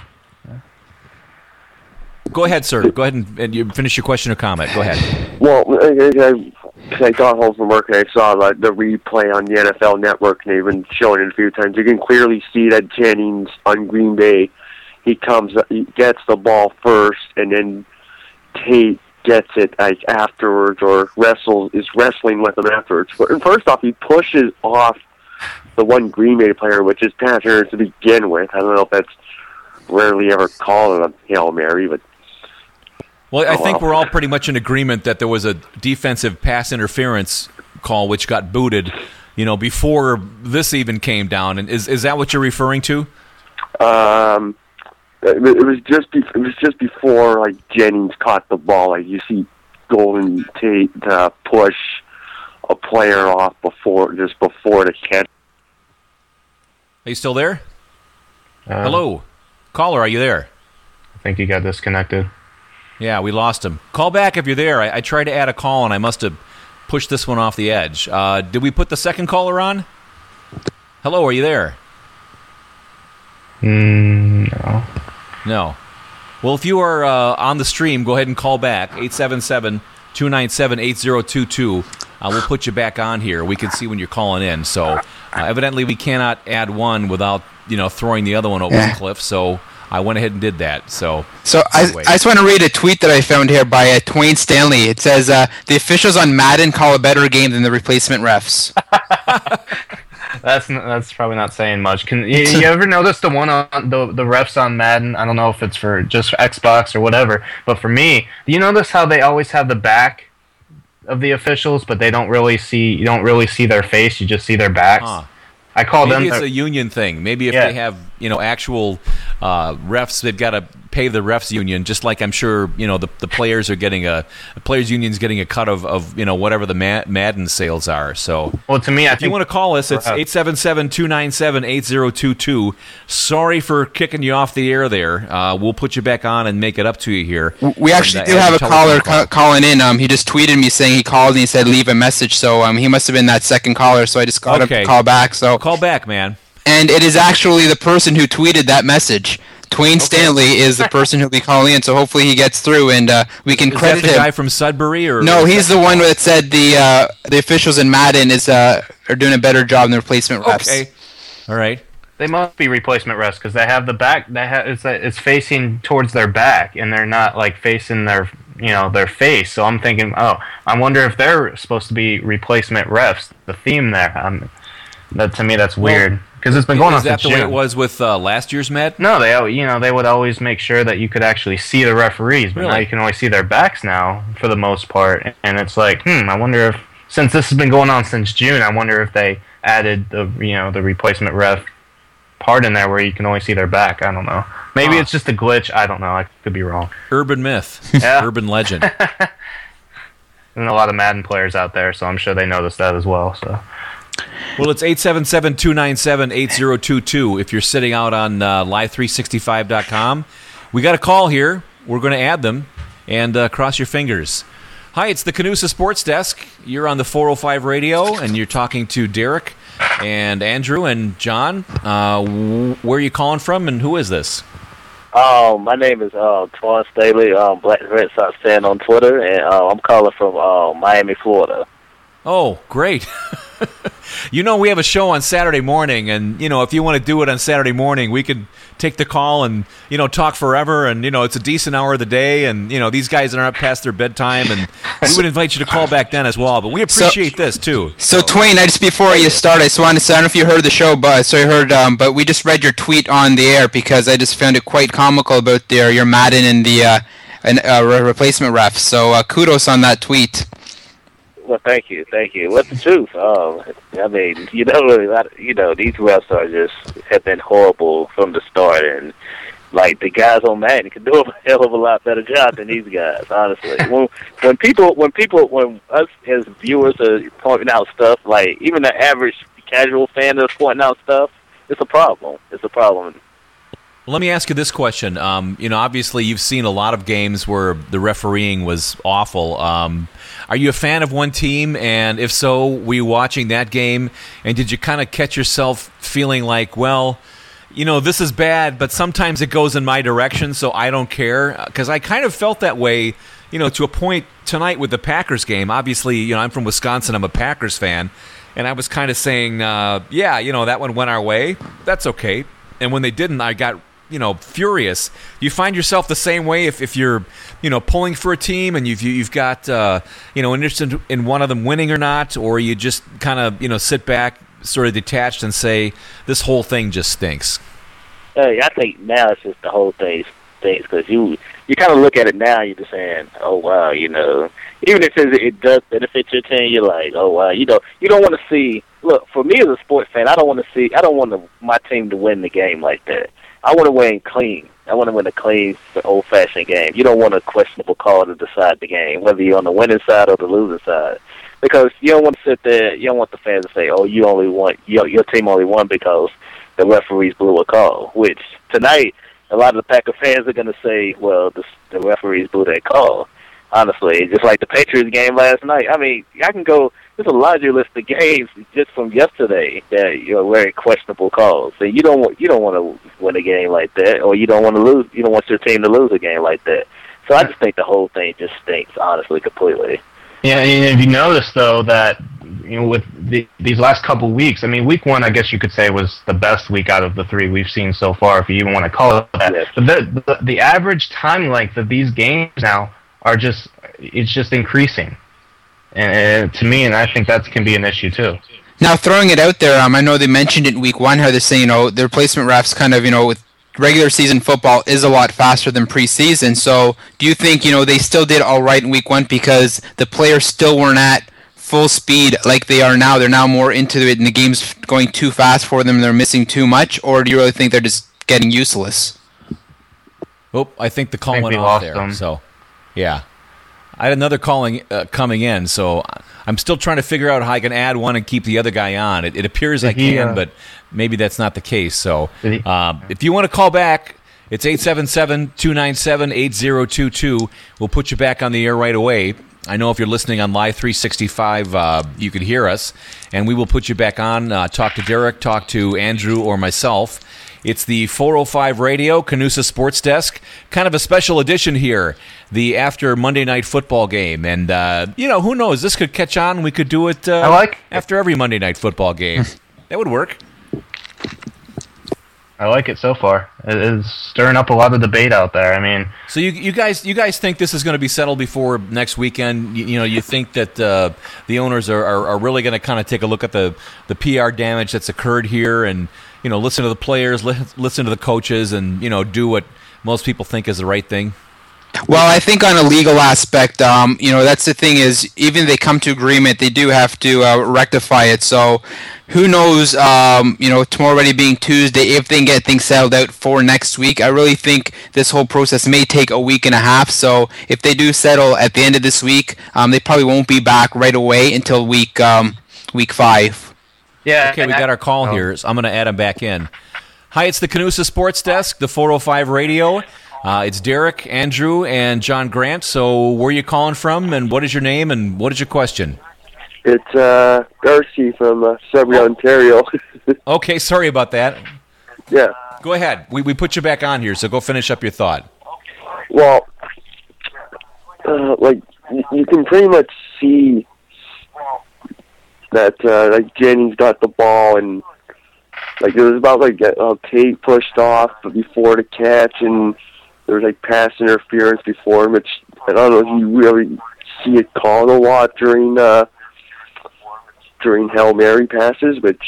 Go ahead, sir. Go ahead and, and you finish your question or comment. Go ahead. Well, I, got home from work and I saw the, the replay on the NFL Network, and they've been showing it a few times. You can clearly see that Jennings on Green Bay, he comes, he gets the ball first, and then Tate gets it like afterwards, or wrestles is wrestling with him afterwards. First off, he pushes off the one Green Bay player, which is Pat Turner to begin with. I don't know if that's rarely ever called a hail mary, but Well, I Oh, think well. we're all pretty much in agreement that there was a defensive pass interference call which got booted, you know, before this even came down. And is is that what you're referring to? Um, it, it was just be, it was just before like Jennings caught the ball. Like you see Golden Tate uh, push a player off before just before the catch. Are you still there? uh, Hello, caller. Are you there? I think you got disconnected. Yeah, we lost him. Call back if you're there. I, I tried to add a call and I must have pushed this one off the edge. Uh, did we put the second caller on? Hello, are you there? Mm, no. No. Well, if you are uh, on the stream, go ahead and call back 877 297 8022. Uh, We'll put you back on here. We can see when you're calling in. So, uh, evidently, we cannot add one without you know throwing the other one over Yeah. the cliff. So, I went ahead and did that. So, So I. I just want to read a tweet that I found here by uh, Twain Stanley. It says uh, the officials on Madden call a better game than the replacement refs. That's n- that's probably not saying much. Can you, you ever notice the one on the the refs on Madden? I don't know if it's for just Xbox or whatever, but for me, do you notice how they always have the back of the officials, but they don't really see you don't really see their face. You just see their backs. Huh. I call maybe them. it's the- a union thing. Maybe if Yeah. they have you know actual uh, refs, they've got to pay the refs union. Just like I'm sure you know the, the players are getting a the players union's getting a cut of, of you know whatever the Madden sales are. So well, to me, I if you want to call us, it's Uh, 877-297-8022. Sorry for kicking you off the air there. Uh, we'll put you back on and make it up to you here. We actually And, do uh, have a caller call. calling in. Um, he just tweeted me saying he called and he said leave a message. So um, he must have been that second caller. So I just got him to call back. So Call back, man. and it is actually the person who tweeted that message. Twain Stanley is the person who'll be calling in. So hopefully he gets through and uh, we can Is that credit the him. guy from Sudbury or No, he's the one that said the uh, the officials in Madden is uh, are doing a better job than the replacement refs. Okay. All right. They must be replacement refs because they have the back. They have it's it's facing towards their back, and they're not like facing their you know their face. So I'm thinking, oh, I wonder if they're supposed to be replacement refs. The theme there, um, that to me that's weird because it's been going Is on that since the way it was with uh, last year's Med? No, they you know they would always make sure that you could actually see the referees, but now Really? you can only see their backs now for the most part, and it's like, hmm, I wonder if since this has been going on since June, I wonder if they added the you know the replacement ref part in there where you can only see their back. I don't know. Maybe Huh. it's just a glitch. I don't know. I could be wrong. Urban myth, Yeah. urban legend. And a lot of Madden players out there, so I'm sure they noticed that as well. So Well, it's 877-297-8022 if you're sitting out on uh, live365.com. We got a call here. We're going to add them and uh, cross your fingers. Hi, it's the Canusa Sports Desk. You're on the 405 radio and you're talking to Derek and Andrew and John. Uh, where are you calling from and who is this? Uh, my name is uh, Twan Staley, um, Black Red Sox fan on Twitter, and uh, I'm calling from uh, Miami, Florida. Oh, great. you know, we have a show on Saturday morning, and, you know, if you want to do it on Saturday morning, we could take the call and, you know, talk forever. And, you know, it's a decent hour of the day, and, you know, these guys are not past their bedtime, and we would invite you to call back then as well. But we appreciate this, too. So Twain, I just before you start, I just wanted to say I don't know if you heard the show, but so I heard, um, but we just read your tweet on the air because I just found it quite comical about their your Madden and the uh, and uh, re- replacement refs. So uh, kudos on that tweet. Well, thank you, thank you. What's the truth? Um, I mean, you know, you know, these refs are just have been horrible from the start, and like the guys on Madden can do a hell of a lot better job than these guys. Honestly, when when people when people when us as viewers are pointing out stuff, like even the average casual fan that's pointing out stuff, it's a problem. It's a problem. Let me ask you this question. Um, you know, obviously, you've seen a lot of games where the refereeing was awful. Um, are you a fan of one team? And if so, were you watching that game? And did you kind of catch yourself feeling like, well, you know, this is bad, but sometimes it goes in my direction, so I don't care? Because I kind of felt that way, you know, to a point tonight with the Packers game. Obviously, you know, I'm from Wisconsin, I'm a Packers fan. And I was kind of saying, uh, yeah, you know, that one went our way. That's okay. And when they didn't, I got you know furious. You find yourself the same way if, if you're you know pulling for a team and you've you've got uh, you know interest in one of them winning or not, or you just kind of you know sit back, sort of detached, and say this whole thing just stinks. Hey, I think now it's just the whole thing stinks because you you kind of look at it now, you're just saying, oh wow, you know, even if it, it does benefit your team, you're like, oh wow, you know, you don't want to see. Look, for me as a sports fan, I don't want to see. I don't want to, my team to win the game like that. I want to win clean. I want to win a clean, old-fashioned game. You don't want a questionable call to decide the game, whether you're on the winning side or the losing side, because you don't want to sit there. You don't want the fans to say, "Oh, you only won. Your, your team only won because the referees blew a call." Which tonight, a lot of the Packer fans are going to say, "Well, the, the referees blew that call." Honestly, just like the Patriots game last night. I mean, I can go there's a laundry list of games just from yesterday that you know very questionable calls. So you don't want you don't want to win a game like that, or you don't want to lose. You don't want your team to lose a game like that. So I just think the whole thing just stinks, honestly, completely. Yeah, and if you notice though that you know with the, these last couple weeks, I mean, week one, I guess you could say was the best week out of the three we've seen so far, if you even want to call it that. Yes. But the, the the average time length of these games now are just it's just increasing and, to me, and I think that can be an issue too. Now, throwing it out there, um, I know they mentioned it in week one how they say, you know, the replacement refs kind of, you know, with regular season football is a lot faster than preseason. So, do you think, you know, they still did all right in week one because the players still weren't at full speed like they are now? They're now more into it and the game's going too fast for them and they're missing too much? Or do you really think they're just getting useless? Oh, I think the call think went off there. Them. So, yeah. I had another calling uh, coming in, so I'm still trying to figure out how I can add one and keep the other guy on. It, it appears I can, uh, but maybe that's not the case. So uh, if you want to call back, it's 877-297-8022. We'll put you back on the air right away. I know if you're listening on Live 365, uh, you can hear us, and we will put you back on. Uh, talk to Derek, talk to Andrew, or myself. It's the 405 Radio Canusa Sports Desk, kind of a special edition here, the after Monday Night Football game, and uh, you know who knows, this could catch on. We could do it. Uh, I like after every Monday Night Football game. that would work. I like it so far. It is stirring up a lot of debate out there. I mean, so you you guys you guys think this is going to be settled before next weekend? You, you know, you think that uh, the owners are, are, are really going to kind of take a look at the the PR damage that's occurred here and you know, listen to the players, li- listen to the coaches, and you know, do what most people think is the right thing? Well, I think on a legal aspect, um, you know, that's the thing is even if they come to agreement, they do have to uh, rectify it. So, who knows? Um, you know, tomorrow already being Tuesday, if they can get things settled out for next week, I really think this whole process may take a week and a half. So, if they do settle at the end of this week, um, they probably won't be back right away until week um, week five. Yeah. Okay, we got our call oh. here. So I'm going to add him back in. Hi, it's the Canusa Sports Desk, the 405 Radio. Uh, it's Derek, Andrew, and John Grant. So, where are you calling from, and what is your name, and what is your question? It's uh, Darcy from uh, Sudbury, oh. Ontario. okay, sorry about that. Yeah. Go ahead. We, we put you back on here, so go finish up your thought. Well, uh, like, you can pretty much see that uh, like Jennings got the ball and like it was about like uh, Tate pushed off before the catch and there was like pass interference before him. Which I don't know if you really see it called a lot during uh, during hail mary passes, which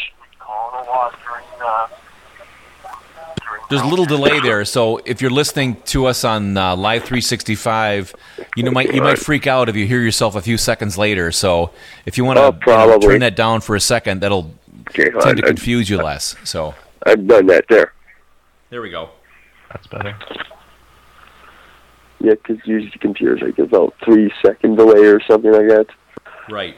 there's a little delay there. So if you're listening to us on uh, Live 365, you know might you might freak out if you hear yourself a few seconds later. So if you want to Oh, probably. turn that down for a second, that'll Okay, tend to I- I- confuse you less. So I've done that there. there we go. That's better. Yeah, because usually computers like about three second delay or something like that. Right.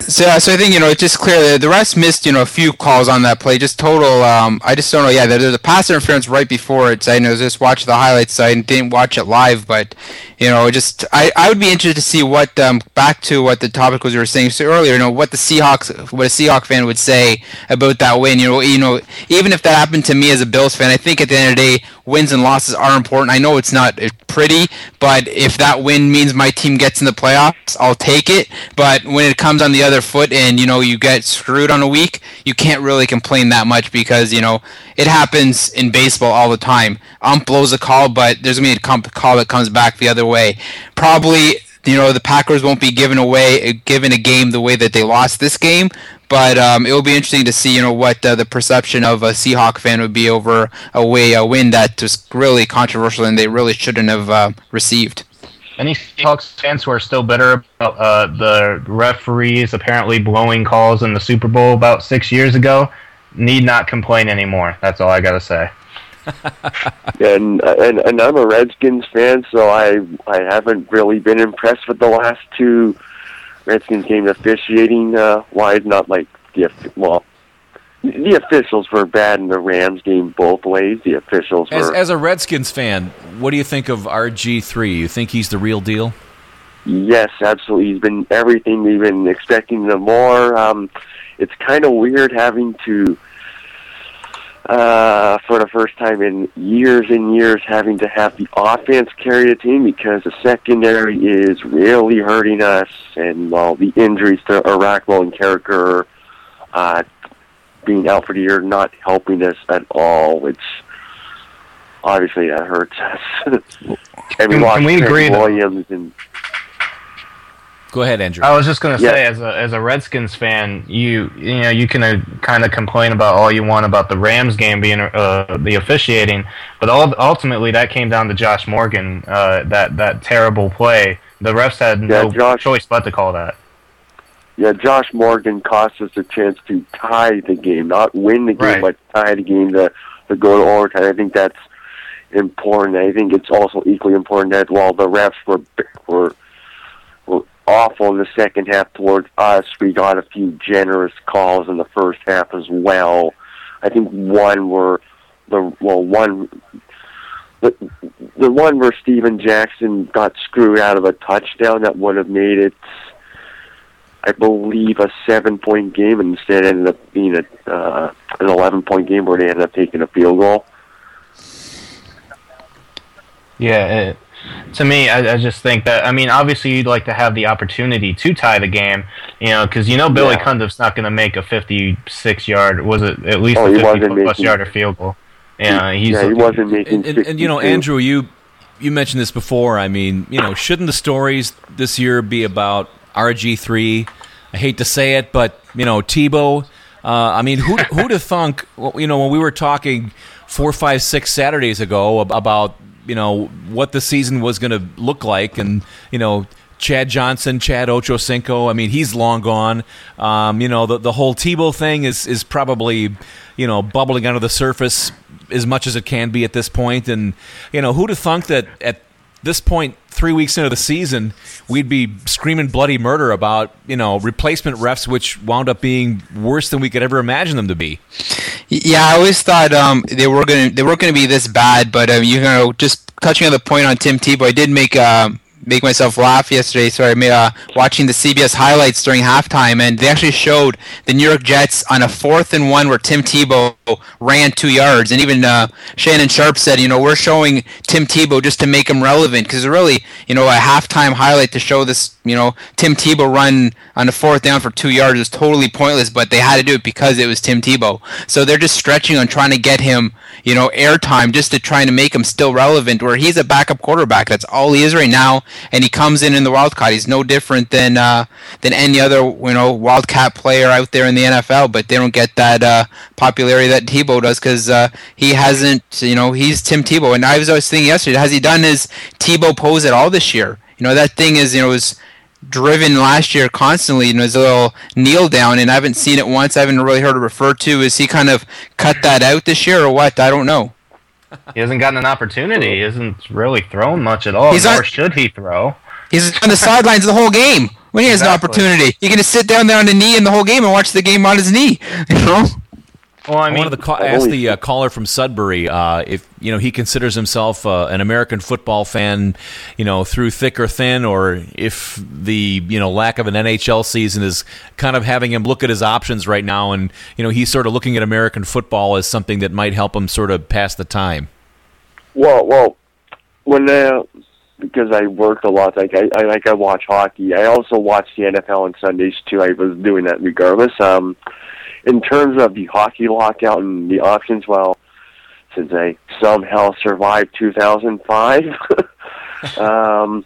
So, so I think you know it's just clear the rest missed you know a few calls on that play. Just total. Um, I just don't know. Yeah, there's a pass interference right before it. So I know just watch the highlights. So I didn't watch it live, but you know, just I, I would be interested to see what um, back to what the topic was you were saying so earlier. You know what the Seahawks, what a Seahawk fan would say about that win. You know, you know, even if that happened to me as a Bills fan, I think at the end of the day, wins and losses are important. I know it's not uh, pretty, but if that win means my team gets in the playoffs, I'll take it. But when it comes on the other foot and you know you get screwed on a week, you can't really complain that much because you know it happens in baseball all the time. Ump blows a call, but there's gonna be a call that comes back the other way. Probably you know the Packers won't be given away given a game the way that they lost this game. But um, it will be interesting to see, you know, what uh, the perception of a Seahawk fan would be over a way a win that was really controversial and they really shouldn't have uh, received. Any Seahawks fans who are still bitter about uh, the referees apparently blowing calls in the Super Bowl about six years ago need not complain anymore. That's all I gotta say. and and and I'm a Redskins fan, so I I haven't really been impressed with the last two Redskins games officiating uh, wise. Not like the well, the officials were bad in the Rams game both ways. The officials As were as a Redskins fan, what do you think of RG three? You think he's the real deal? yes, absolutely. He's been everything we've been expecting. The more um, it's kind of weird having to. Uh, for the first time in years and years, having to have the offense carry the team because the secondary is really hurting us, and while the injuries to Orakpo and Carriker uh, being out for the year not helping us at all, which obviously that hurts us. and we Can- lost can we agree? Williams and Go ahead, Andrew. I was just gonna Yeah. say, as a as a Redskins fan, you you know you can uh, kind of complain about all you want about the Rams game being uh, the officiating, but all, ultimately that came down to Josh Morgan, uh, that that terrible play. The refs had Yeah, no Josh- choice but to call that. Yeah, Josh Morgan cost us a chance to tie the game, not win the game, Right. but tie the game to, to go to overtime. I think that's important. I think it's also equally important that while the refs were were were awful in the second half towards us, we got a few generous calls in the first half as well. I think one were the well one the the one where Steven Jackson got screwed out of a touchdown that would have made it I believe a seven point game instead ended up being a uh, an eleven point game where they ended up taking a field goal. Yeah, to me, I, I just think that I mean, obviously, you'd like to have the opportunity to tie the game, you know, because you know Billy Yeah. Cundiff's not going to make a 56 yard, was it at least Oh, a he 50 wasn't plus making- yarder field goal? Yeah, he's yeah, he wasn't making. And, and, and you know, Andrew, you you mentioned this before. I mean, you know, shouldn't the stories this year be about RG three? I hate to say it, but you know, Tebow. Uh, I mean, who who'd have thunk? You know, when we were talking four, five, six Saturdays ago about you know what the season was going to look like, and you know. Chad Johnson, Chad Ochocinco. I mean, he's long gone. Um, you know, the the whole Tebow thing is is probably, you know, bubbling under the surface as much as it can be at this point. And you know, who'd have thunk that at this point, three weeks into the season, we'd be screaming bloody murder about you know replacement refs, which wound up being worse than we could ever imagine them to be. Yeah, I always thought um, they were gonna they weren't gonna be this bad, but um, you know, just touching on the point on Tim Tebow, I did make um, make myself laugh yesterday. So I made uh, watching the CBS highlights during halftime, and they actually showed the New York Jets on a fourth and one where Tim Tebow ran two yards, and even uh, Shannon Sharpe said, you know, we're showing Tim Tebow just to make him relevant because it's really, you know, a halftime highlight to show this, you know, Tim Tebow run on a fourth down for two yards is totally pointless, but they had to do it because it was Tim Tebow. So they're just stretching on trying to get him, you know, airtime just to trying to make him still relevant. Where he's a backup quarterback, that's all he is right now. And he comes in in the Wildcat. He's no different than uh, than any other you know Wildcat player out there in the NFL. But they don't get that uh, popularity that Tebow does because uh, he hasn't. You know, he's Tim Tebow, and I was always thinking yesterday, has he done his Tebow pose at all this year? You know, that thing is you know was driven last year constantly know his little kneel down and I haven't seen it once I haven't really heard it referred to is he kind of cut that out this year or what I don't know he hasn't gotten an opportunity. He hasn't really thrown much at all He's nor on- should he throw. He's on the sidelines the whole game when he has an opportunity. You're going to sit down there on the knee in the whole game and watch the game on his knee you know well I mean, I wanted to call, ask the uh, caller from Sudbury uh, if you know he considers himself uh, an American football fan, you know, through thick or thin, or if the you know lack of an NHL season is kind of having him look at his options right now, and you know he's sort of looking at American football as something that might help him sort of pass the time. Well, well, when uh, because I work a lot, like I, I like I watch hockey. I also watch the NFL on Sundays too. I was doing that regardless. Um, in terms of the hockey lockout and the options, well, since I somehow survived 2005, um,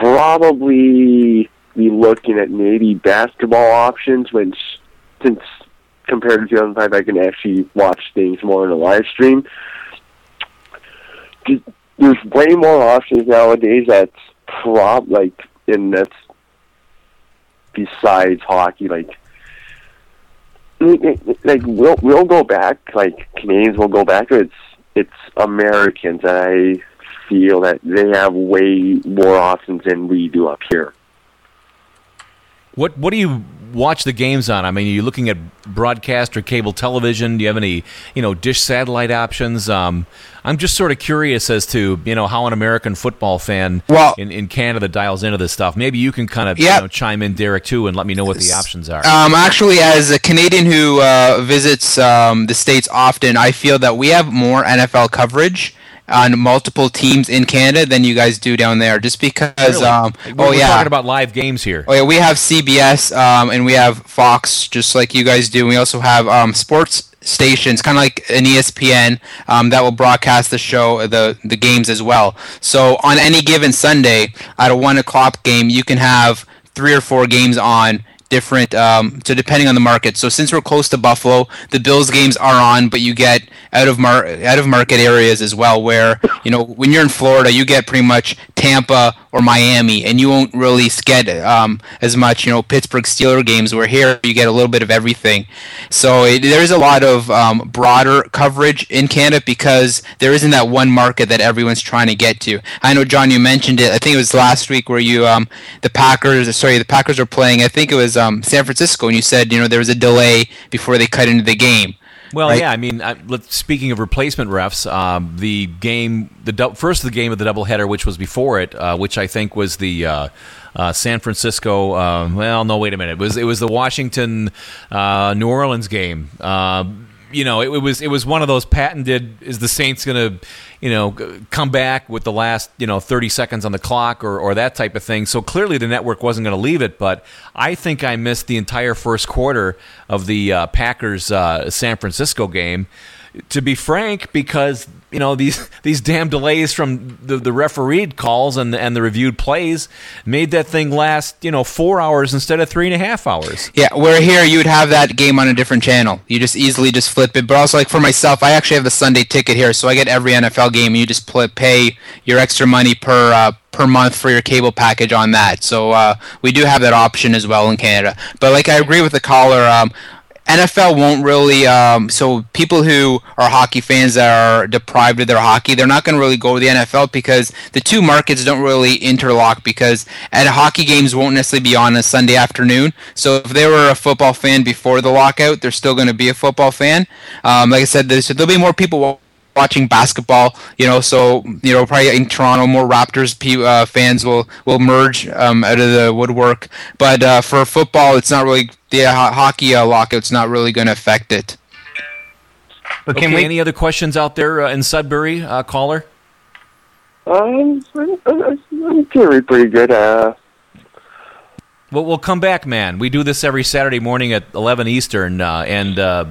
probably be looking at maybe basketball options, which since compared to 2005, I can actually watch things more in a live stream. There's way more options nowadays that's prob like in that's besides hockey like like we'll we'll go back like Canadians will go back it's it's Americans I feel that they have way more options than we do up here. What what do you watch the games on? I mean, are you looking at broadcast or cable television? Do you have any you know dish satellite options? Um, I'm just sort of curious as to you know how an American football fan Well- in, in Canada dials into this stuff. Maybe you can kind of Yep. you know, chime in, Derek, too, and let me know what the options are. Um, actually, as a Canadian who uh, visits um, the states often, I feel that we have more NFL coverage on multiple teams in Canada than you guys do down there. Just because, Really? um, We're- oh we're yeah, talking about live games here. Oh yeah, we have CBS um, and we have Fox, just like you guys do. We also have um, sports stations, kind of like an ESPN, um, that will broadcast the show, the the games as well. So on any given Sunday, at a one o'clock game, you can have three or four games on different um, so depending on the market. So since we're close to buffalo the bills games are on but you get out of mar- out of market areas as well where you know when you're in florida you get pretty much tampa or miami and you won't really get um, as much you know pittsburgh steeler games where here you get a little bit of everything. So it, there's a lot of um, broader coverage in canada because there isn't that one market that everyone's trying to get to. I know john you mentioned it. I think it was last week where you um, the packers sorry the packers were playing. I think it was um, san francisco and you said you know there was a delay before they cut into the game Well, right? yeah, I mean, I, let, speaking of replacement refs, um, the game, the dou- first the game of the doubleheader, which was before it, uh, which I think was the uh, uh, San Francisco. Uh, well, no, wait a minute. It was it was the Washington uh, New Orleans game. You know, it, it was it was one of those patented. Is the Saints going to, you know, come back with the last you know thirty seconds on the clock or or that type of thing? So clearly the network wasn't going to leave it. But I think I missed the entire first quarter of the uh, Packers uh, San Francisco game. To be frank, because you know these these damn delays from the, the refereed calls and the, and the reviewed plays made that thing last you know four hours instead of three and a half hours. Yeah, where here you would have that game on a different channel. You just easily just flip it. But also, like for myself, I actually have the Sunday ticket here, so I get every NFL game. You just pay your extra money per uh, per month for your cable package on that. So uh, we do have that option as well in Canada. But like I agree with the caller. Um, NFL won't really. Um, so people who are hockey fans that are deprived of their hockey, they're not going to really go to the NFL because the two markets don't really interlock. Because at hockey games won't necessarily be on a Sunday afternoon. So if they were a football fan before the lockout, they're still going to be a football fan. Um, like I said, there'll be more people. Wa- Watching basketball, you know, so you know, probably in Toronto, more Raptors pe- uh, fans will will merge um, out of the woodwork. But uh, for football, it's not really the uh, hockey uh, lockout's not really going to affect it. But okay, any other questions out there uh, in Sudbury, uh, caller? Um, I'm, I'm, I'm feeling pretty good. Uh, Well, we'll come back, man. We do this every Saturday morning at 11 Eastern, uh, and uh,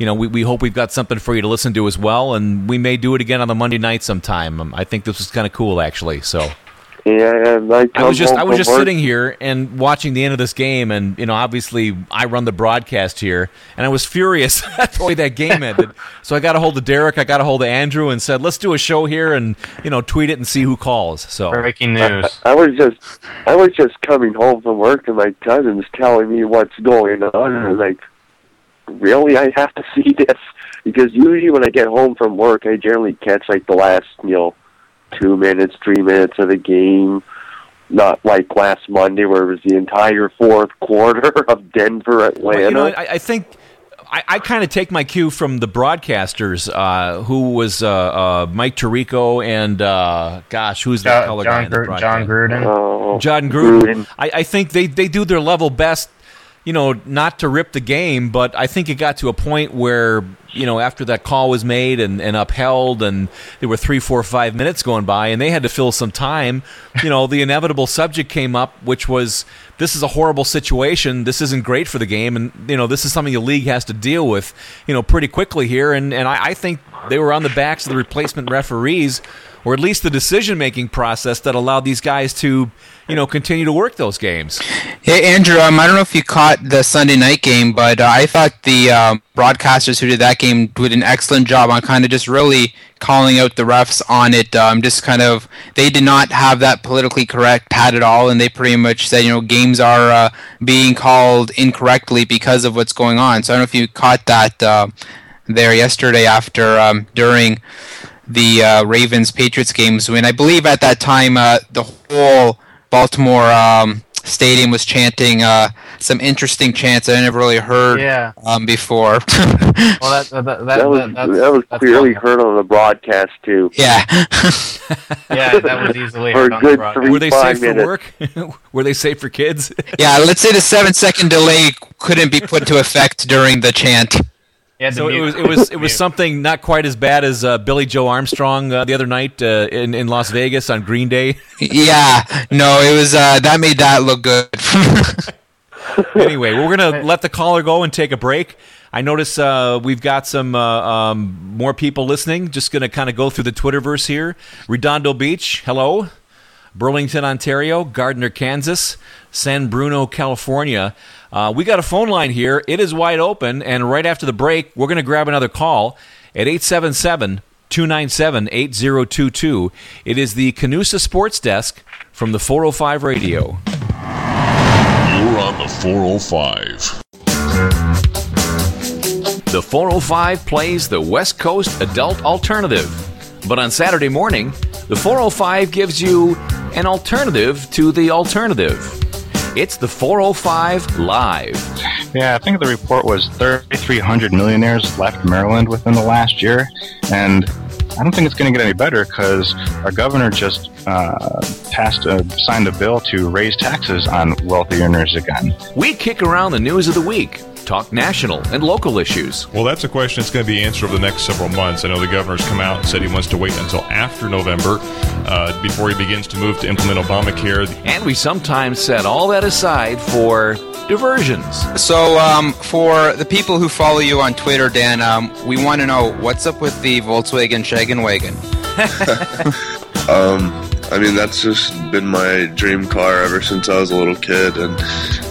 you know we, we hope we've got something for you to listen to as well. And we may do it again on the Monday night sometime. Um, I think this is kind of cool, actually. So And I, I was just I was just work. sitting here and watching the end of this game, and you know, obviously I run the broadcast here, and I was furious at the way that game ended. so I got a hold of Derek, I got a hold of Andrew, and said, "Let's do a show here, and you know, tweet it and see who calls." So breaking news. I, I was just I was just coming home from work, and my cousin's telling me what's going on, and I'm like, really, I have to see this because usually when I get home from work, I generally catch like the last you know two minutes, three minutes of the game. Not like last Monday where it was the entire fourth quarter of Denver Atlanta. Well, you know, I, I think I, I kind of take my cue from the broadcasters, uh, who was uh, uh, Mike Tirico and uh, gosh, who's that John- color John guy? in the Gru- Jon Gruden. Oh, Jon Gruden. I, I think they, they do their level best, you know, not to rip the game, but I think it got to a point where, you know, after that call was made and, and upheld, and there were three, four, five minutes going by, and they had to fill some time, you know, the inevitable subject came up, which was this is a horrible situation. This isn't great for the game, and, you know, this is something the league has to deal with, you know, pretty quickly here. And, and I, I think they were on the backs of the replacement referees or at least the decision making process that allowed these guys to, you know, continue to work those games. Hey Andrew, um, I don't know if you caught the Sunday night game, but uh, I thought the um, broadcasters who did that game did an excellent job on kind of just really calling out the refs on it. Um, just kind of they did not have that politically correct pad at all, and they pretty much said you know games are uh, being called incorrectly because of what's going on. So I don't know if you caught that uh, there yesterday after um, during the uh, Ravens Patriots games when I believe at that time uh, the whole Baltimore um, stadium was chanting uh, some interesting chants I never really heard Yeah. um, before. Well, that that that, that was that's, that was that's clearly awful. heard on the broadcast too. yeah. Yeah, that was easily heard a on the broadcast. three Were they five safe for work? Were they safe for kids? yeah, let's say the seven second delay couldn't be put to effect during the chant. Yeah, the so it was it was it was something not quite as bad as uh, Billie Joe Armstrong uh, the other night uh, in in Las Vegas on Green Day. Yeah, no, it was uh, that made that look good. anyway, we're gonna let the caller go and take a break. I notice uh, we've got some uh, um, more people listening. Just gonna kind of go through the Twitterverse here. Redondo Beach, hello. Burlington, Ontario, Gardner, Kansas, San Bruno, California. Uh, we got a phone line here. It is wide open, and right after the break, we're going to grab another call at 877 297 8022. It is the Canusa Sports Desk from the 405 Radio. You're on the 405. The 405 plays the West Coast Adult Alternative. But on Saturday morning, the 405 gives you an alternative to the alternative. It's the 405 Live. Yeah, I think the report was 3,300 millionaires left Maryland within the last year, and I don't think it's going to get any better because our governor just uh, passed a signed a bill to raise taxes on wealthy earners again. We kick around the news of the week, talk national and local issues. Well, that's a question that's going to be answered over the next several months. I know the governor's come out and said he wants to wait until after November uh, before he begins to move to implement Obamacare. And we sometimes set all that aside for diversions. So, um, for the people who follow you on Twitter, Dan, um, we want to know what's up with the Volkswagen Shaggin' Wagon. Um, I mean, that's just been my dream car ever since I was a little kid. And,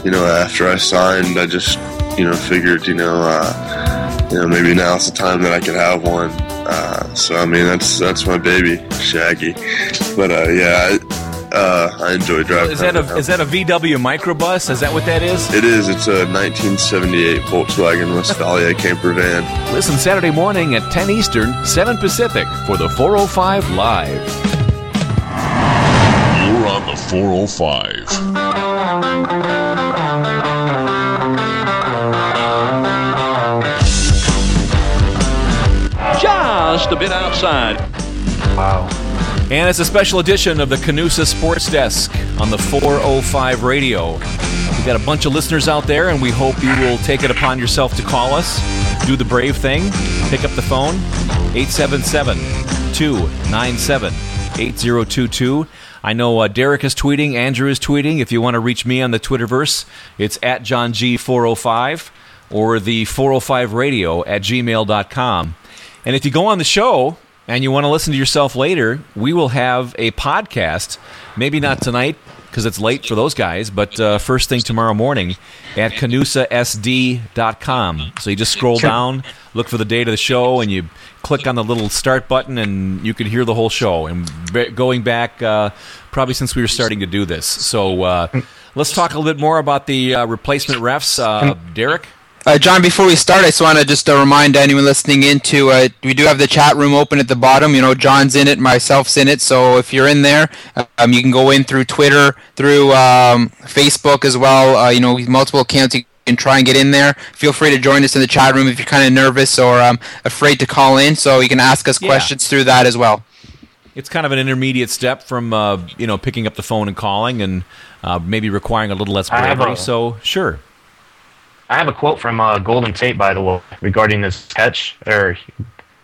you know, after I signed, I just, you know, figured, you know, uh, you know, maybe now's the time that I could have one. Uh, so, I mean, that's that's my baby, Shaggy. But, uh, yeah, I, uh, I enjoy driving. Is that a is that a VW microbus? Is that what that is? It is. It's a 1978 Volkswagen Westfalia camper van. Listen Saturday morning at 10 Eastern, 7 Pacific for the 405 Live. You're on the 405. Just a bit outside. Wow. And it's a special edition of the Canusa Sports Desk on the 405 radio. We've got a bunch of listeners out there, and we hope you will take it upon yourself to call us, do the brave thing, pick up the phone, 877 297 8022. I know uh, Derek is tweeting, Andrew is tweeting. If you want to reach me on the Twitterverse, it's at John G405 or the 405 radio at gmail.com. And if you go on the show, and you want to listen to yourself later, we will have a podcast. Maybe not tonight because it's late for those guys, but uh, first thing tomorrow morning at canusasd.com. So you just scroll down, look for the date of the show, and you click on the little start button, and you can hear the whole show. And going back uh, probably since we were starting to do this. So uh, let's talk a little bit more about the uh, replacement refs. Uh, Derek? Uh, John, before we start, I just want to just uh, remind anyone listening into uh, we do have the chat room open at the bottom. You know, John's in it, myself's in it. So if you're in there, um, you can go in through Twitter, through um, Facebook as well. Uh, you know, multiple accounts. You can try and get in there. Feel free to join us in the chat room if you're kind of nervous or um, afraid to call in. So you can ask us Yeah. questions through that as well. It's kind of an intermediate step from uh, you know picking up the phone and calling, and uh, maybe requiring a little less bravery. So sure. I have a quote from uh, Golden Tate, by the way, regarding this catch, or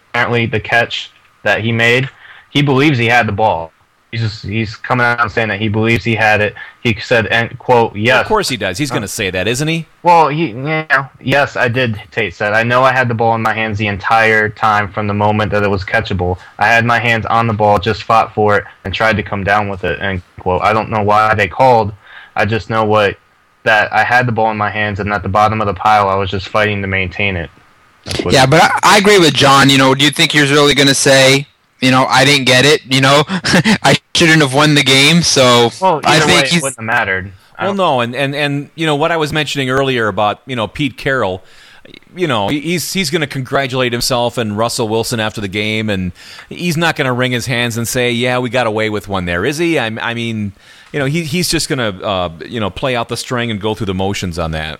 apparently the catch that he made. He believes he had the ball. He's just, he's coming out and saying that he believes he had it. He said, and quote, yes. Of course he does. He's going to say that, isn't he? Well, he, yeah, yes, I did. Tate said, I know I had the ball in my hands the entire time from the moment that it was catchable. I had my hands on the ball, just fought for it, and tried to come down with it. And quote, I don't know why they called. I just know what that I had the ball in my hands, and at the bottom of the pile, I was just fighting to maintain it. Yeah, but I, I agree with John. You know, do you think he was really going to say, you know, I didn't get it? You know, I shouldn't have won the game. So well, I either think way, it he's. wouldn't have mattered. Well, no, and, and and you know what I was mentioning earlier about you know Pete Carroll. You know he's he's going to congratulate himself and Russell Wilson after the game, and he's not going to wring his hands and say, "Yeah, we got away with one there," is he? I, I mean, you know, he he's just going to uh, you know play out the string and go through the motions on that.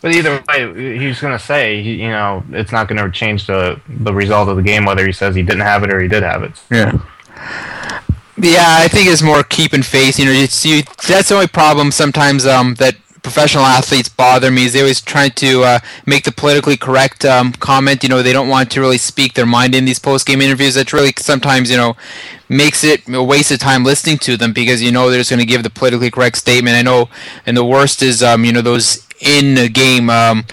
But either way, he's going to say, he, you know, it's not going to change the the result of the game whether he says he didn't have it or he did have it. Yeah. Yeah, I think it's more keeping face. You know, it's, you, that's the only problem sometimes um, that professional athletes bother me is they always try to uh, make the politically correct um, comment. You know, they don't want to really speak their mind in these post game interviews. That's really sometimes you know makes it a waste of time listening to them because you know they're just going to give the politically correct statement. I know, and the worst is um, you know those in game um,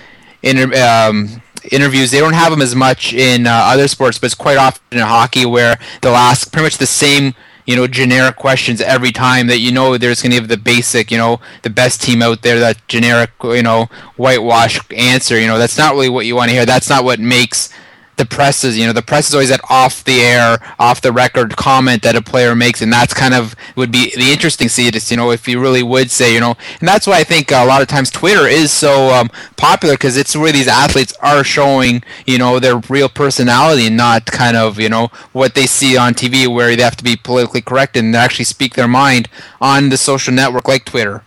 inter- um, interviews. They don't have them as much in uh, other sports, but it's quite often in hockey where they'll ask pretty much the same you know generic questions every time that you know they're going to give the basic you know the best team out there that generic you know whitewash answer you know. That's not really what you want to hear. That's not what makes the press is you know the press is always that off the air off the record comment that a player makes and that's kind of would be the interesting see is you know if you really would say you know and that's why i think a lot of times twitter is so um, popular because it's where these athletes are showing you know their real personality and not kind of you know what they see on tv where they have to be politically correct and actually speak their mind on the social network like twitter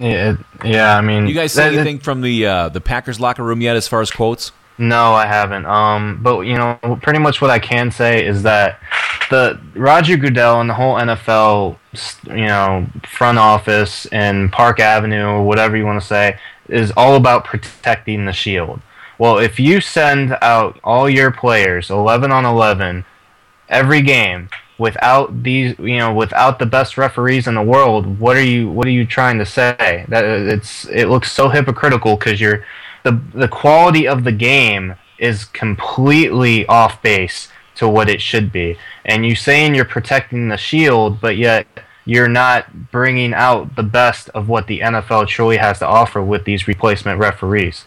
Yeah, yeah. I mean, You guys see that- anything from the uh, the Packers locker room yet as far as quotes? No, I haven't. Um, but you know, pretty much what I can say is that the Roger Goodell and the whole NFL, you know, front office and Park Avenue or whatever you want to say is all about protecting the shield. Well, if you send out all your players 11 on 11 every game without these, you know, without the best referees in the world, what are you what are you trying to say? That it's it looks so hypocritical because you're the the quality of the game is completely off base to what it should be. And you saying you're protecting the shield, but yet you're not bringing out the best of what the NFL truly has to offer with these replacement referees.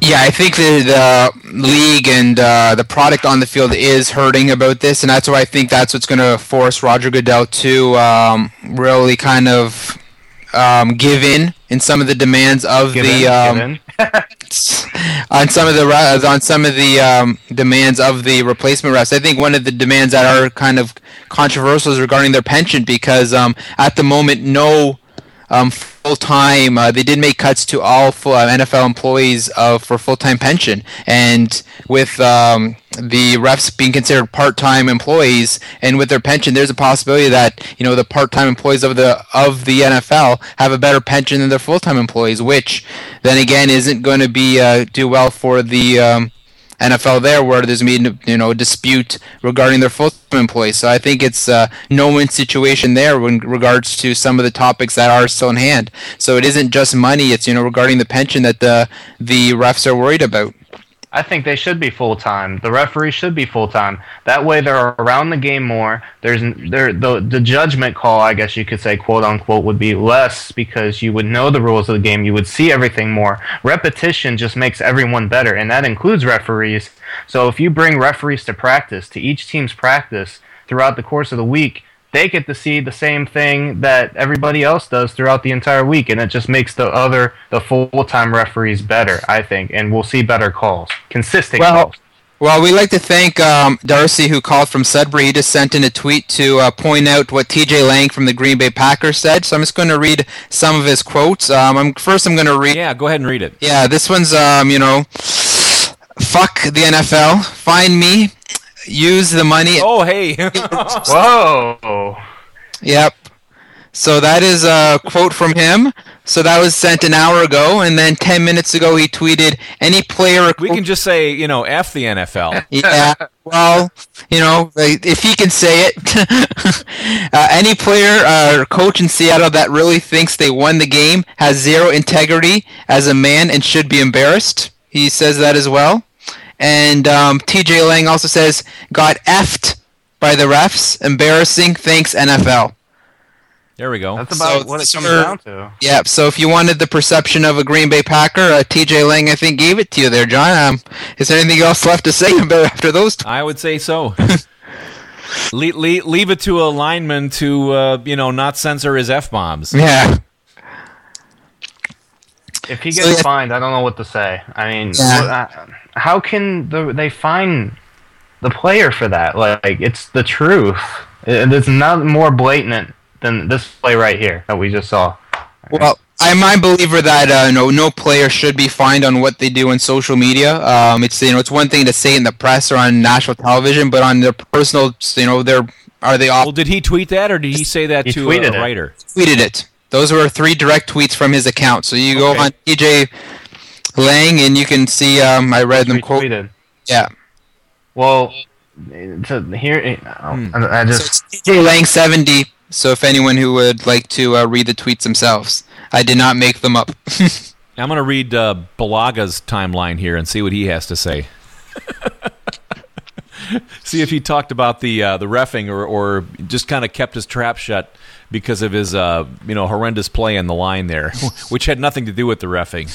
Yeah, I think the, the league and uh, the product on the field is hurting about this, and that's why I think that's what's going to force Roger Goodell to um, really kind of um, give in in some of the demands of Give the in, um, on some of the on some of the um, demands of the replacement refs. I think one of the demands that are kind of controversial is regarding their pension because um, at the moment no um, full time. Uh, they did make cuts to all full, uh, NFL employees uh, for full time pension, and with um, the refs being considered part time employees, and with their pension, there's a possibility that you know the part time employees of the of the NFL have a better pension than their full time employees, which then again isn't going to be uh, do well for the um, NFL there, where there's been you know dispute regarding their full-time employees. So I think it's a no-win situation there in regards to some of the topics that are still in hand. So it isn't just money; it's you know regarding the pension that the the refs are worried about. I think they should be full time. The referees should be full time. That way, they're around the game more. There's there the the judgment call, I guess you could say, quote unquote, would be less because you would know the rules of the game. You would see everything more. Repetition just makes everyone better, and that includes referees. So if you bring referees to practice, to each team's practice throughout the course of the week, they get to see the same thing that everybody else does throughout the entire week, and it just makes the other the full time referees better, I think, and we'll see better calls, consistent Well, calls. Well, we'd like to thank um, Darcy, who called from Sudbury. He just sent in a tweet to uh, point out what TJ Lang from the Green Bay Packers said. So I'm just going to read some of his quotes. Um, I'm, first, I'm going to read. Yeah, go ahead and read it. Yeah, this one's, um, you know, fuck the NFL. Find me. Use the money. Oh, hey. Whoa. Yep. So that is a quote from him. So that was sent an hour ago, and then ten minutes ago he tweeted, "Any player." We can just say, you know, F the NFL. Yeah. Well, you know, if he can say it, uh, any player uh, or coach in Seattle that really thinks they won the game has zero integrity as a man and should be embarrassed. He says that as well. And um, TJ Lang also says, "Got effed by the refs. Embarrassing. Thanks NFL." There we go. That's about what it comes sir- down to. Yeah, so if you wanted the perception of a Green Bay Packer, uh, TJ Lang, I think, gave it to you there, John. Um, is there anything else left to say about after those? T- I would say so. Le- le- leave it to a lineman to, uh, you know, not censor his f bombs. yeah. If he So, gets yeah. fined, I don't know what to say. I mean, Yeah. what- uh, how can the, they fine the player for that? Like, it's the truth. It, it's not more blatant than this play right here that we just saw. Well, I'm a believer that uh, no no player should be fined on what they do on social media. Um, it's you know it's one thing to say in the press or on national television, but on their personal, you know, their are they off? Well, did he tweet that, or did he say that He to tweeted a it. writer? tweeted it. Those were three direct tweets from his account. So you go Okay. on TJ Lang and you can see. Um, I read them quote. Yeah. Well, to here, Hmm. I I So just it's TJ Lang 70. So if anyone who would like to uh, read the tweets themselves, I did not make them up. I'm going to read uh, Bulaga's timeline here and see what he has to say. see if he talked about the uh, the refing or, or just kind of kept his trap shut because of his uh, you know horrendous play in the line there, which had nothing to do with the refing.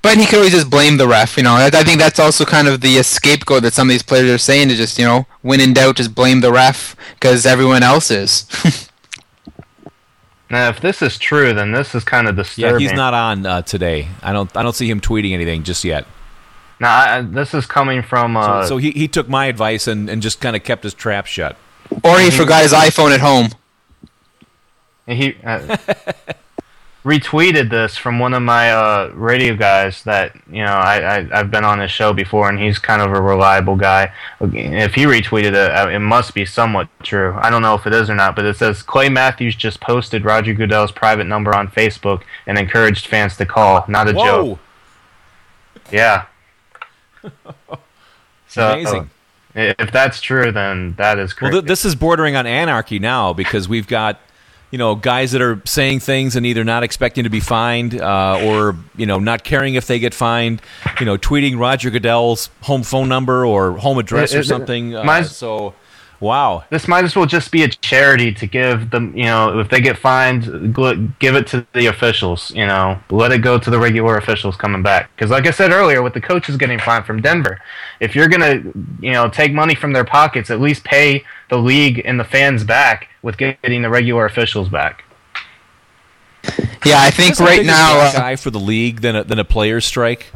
But he could always just blame the ref, you know. I, I think that's also kind of the uh, scapegoat that some of these players are saying to just, you know, when in doubt, just blame the ref because everyone else is. now if this is true, then this is kind of disturbing. Yeah, he's not on uh, today. I don't I don't see him tweeting anything just yet. Now I, this is coming from. Uh, So, so he, he took my advice and, and just kind of kept his trap shut. or he forgot his iPhone at home. he uh, retweeted this from one of my uh, radio guys that you know I, I I've been on his show before, and he's kind of a reliable guy. If he retweeted it, uh, it must be somewhat true. I don't know if it is or not, but it says Clay Matthews just posted Roger Goodell's private number on Facebook and encouraged fans to call. Not a Whoa! joke. Yeah. So Amazing. If that's true, then that is Well, crazy. th- this is bordering on anarchy now because we've got, you know, guys that are saying things and either not expecting to be fined uh, or, you know, not caring if they get fined, you know, tweeting Roger Goodell's home phone number or home address It- or it- something. Uh, so, wow. This might as well just be a charity to give them, you know, if they get fined, give it to the officials, you know, let it go to the regular officials coming back. Because, like I said earlier, with the coaches getting fined from Denver, if you're going to, you know, take money from their pockets, at least pay the league and the fans back with getting the regular officials back. Yeah, I think Isn't that right bigger now, black uh, guy for the league than a, than a player's strike.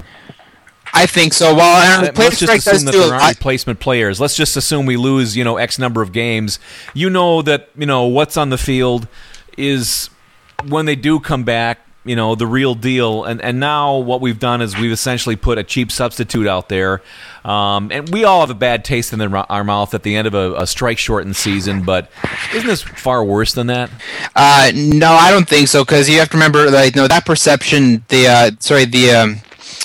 I think so. Well, and the player Let's just assume that there aren't replacement players. Let's just assume we lose, you know, X number of games. You know that you know what's on the field is when they do come back. You know the real deal, and and now what we've done is we've essentially put a cheap substitute out there, um, and we all have a bad taste in the, our mouth at the end of a, a strike shortened season. But isn't this far worse than that? Uh, no, I don't think so because you have to remember, like, no, that perception, the uh, sorry, the um,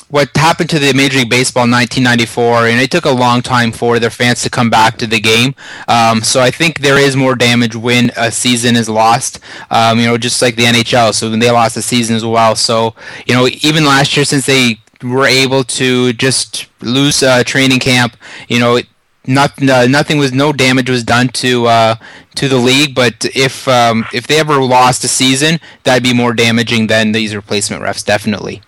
what happened to the Major League Baseball in 1994, and it took a long time for their fans to come back to the game. Um, so I think there is more damage when a season is lost. Um, you know, just like the NHL. So when they lost a season as well. So you know, even last year, since they were able to just lose uh, training camp. You know, not, uh, nothing was no damage was done to uh, to the league. But if um, if they ever lost a season, that'd be more damaging than these replacement refs, definitely.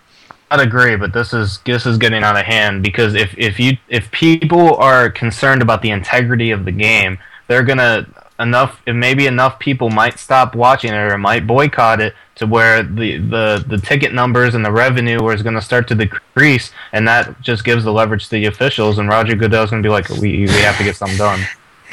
I'd agree, but this is this is getting out of hand because if if you if people are concerned about the integrity of the game, they're gonna enough maybe enough people might stop watching it or might boycott it to where the the, the ticket numbers and the revenue is going to start to decrease and that just gives the leverage to the officials and Roger Goodell's going to be like we we have to get something done.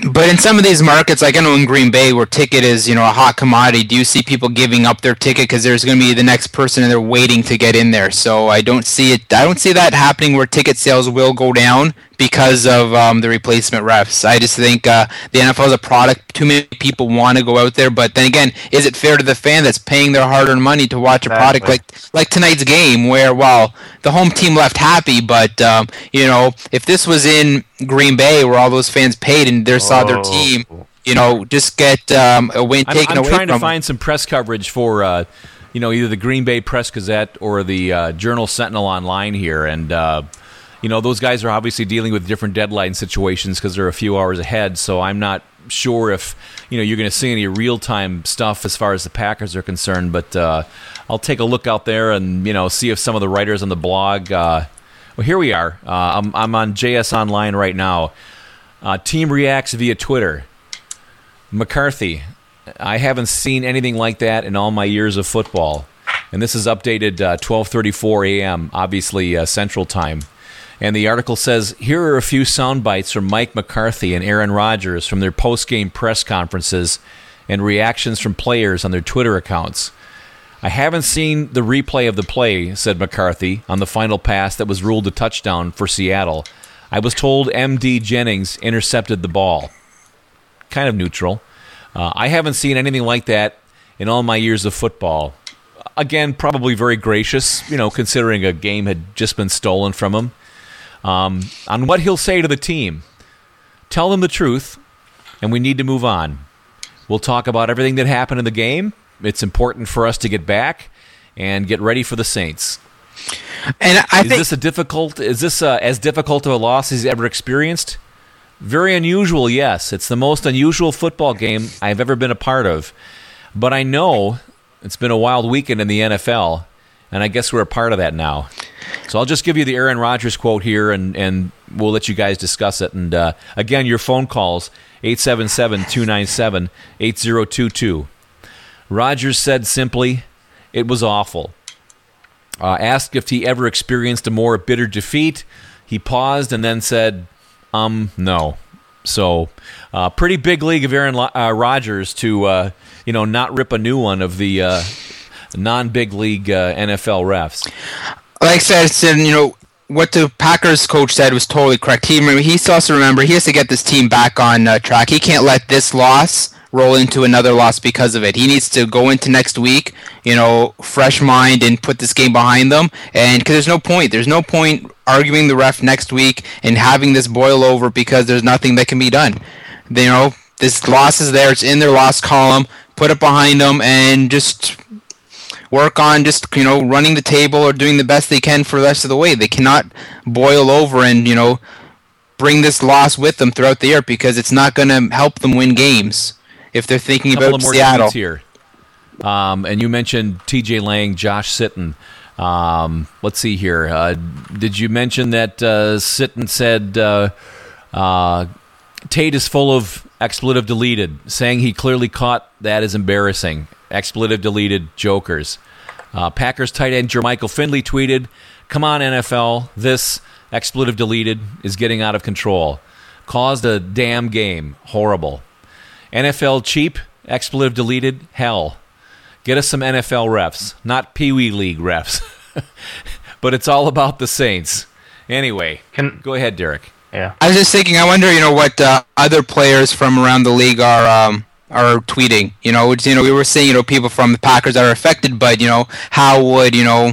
But in some of these markets, like I know in Green Bay, where ticket is you know a hot commodity, do you see people giving up their ticket because there's going to be the next person and they're waiting to get in there? So I don't see it. I don't see that happening where ticket sales will go down because of um, the replacement refs. I just think uh, the NFL is a product. Too many people want to go out there, but then again, is it fair to the fan that's paying their hard-earned money to watch a product like like tonight's game, where well the home team left happy, but um, you know if this was in Green Bay where all those fans paid and they saw their team, you know, just get um, a win I'm, taken I'm away trying from to find some press coverage for, uh, you know, either the Green Bay Press Gazette or the uh, Journal Sentinel online here, and uh, you know, those guys are obviously dealing with different deadline situations because they're a few hours ahead. So I'm not sure if you know you're going to see any real time stuff as far as the Packers are concerned, but uh, I'll take a look out there and you know see if some of the writers on the blog. Uh, well, here we are. Uh, I'm, I'm on JS Online right now. Uh, team reacts via Twitter. McCarthy, I haven't seen anything like that in all my years of football. And this is updated uh, 12:34 a.m. obviously uh, Central Time. And the article says here are a few sound bites from Mike McCarthy and Aaron Rodgers from their post-game press conferences and reactions from players on their Twitter accounts. I haven't seen the replay of the play, said McCarthy, on the final pass that was ruled a touchdown for Seattle. I was told MD Jennings intercepted the ball. Kind of neutral. Uh, I haven't seen anything like that in all my years of football. Again, probably very gracious, you know, considering a game had just been stolen from him. Um, on what he'll say to the team. Tell them the truth, and we need to move on. We'll talk about everything that happened in the game. It's important for us to get back and get ready for the Saints. And I is this a difficult? Is this uh, as difficult of a loss as he's ever experienced? Very unusual, yes. It's the most unusual football game I've ever been a part of. But I know it's been a wild weekend in the NFL, and I guess we're a part of that now. So I'll just give you the Aaron Rodgers quote here, and, and we'll let you guys discuss it. And uh, again, your phone calls 877 297 8022. Rodgers said simply, It was awful. Uh, asked if he ever experienced a more bitter defeat, he paused and then said, Um, no. So, uh, pretty big league of Aaron uh, Rodgers to, uh, you know, not rip a new one of the uh, non big league uh, NFL refs. Like I said, you know, what the Packers coach said was totally correct. He he to remember he has to get this team back on uh, track. He can't let this loss roll into another loss because of it. He needs to go into next week, you know, fresh mind and put this game behind them. And because there's no point, there's no point arguing the ref next week and having this boil over because there's nothing that can be done. You know, this loss is there. It's in their loss column. Put it behind them and just work on just you know running the table or doing the best they can for the rest of the way. They cannot boil over and you know bring this loss with them throughout the year because it's not going to help them win games if they're thinking Couple about more Seattle. here. Um, and you mentioned T.J. Lang, Josh Sitton. Um, let's see here. Uh, did you mention that uh, Sitton said uh, uh, Tate is full of expletive deleted, saying he clearly caught that is embarrassing. Expletive deleted jokers. Uh, Packers tight end Jermichael Finley tweeted, "Come on NFL, this expletive deleted is getting out of control. Caused a damn game. Horrible. NFL cheap, expletive deleted. Hell. Get us some NFL refs, not Pee Wee League refs. but it's all about the Saints. Anyway, Can, go ahead, Derek. Yeah. I was just thinking. I wonder, you know, what uh, other players from around the league are um, are tweeting. You know, it's, you know, we were seeing, you know, people from the Packers that are affected, but you know, how would you know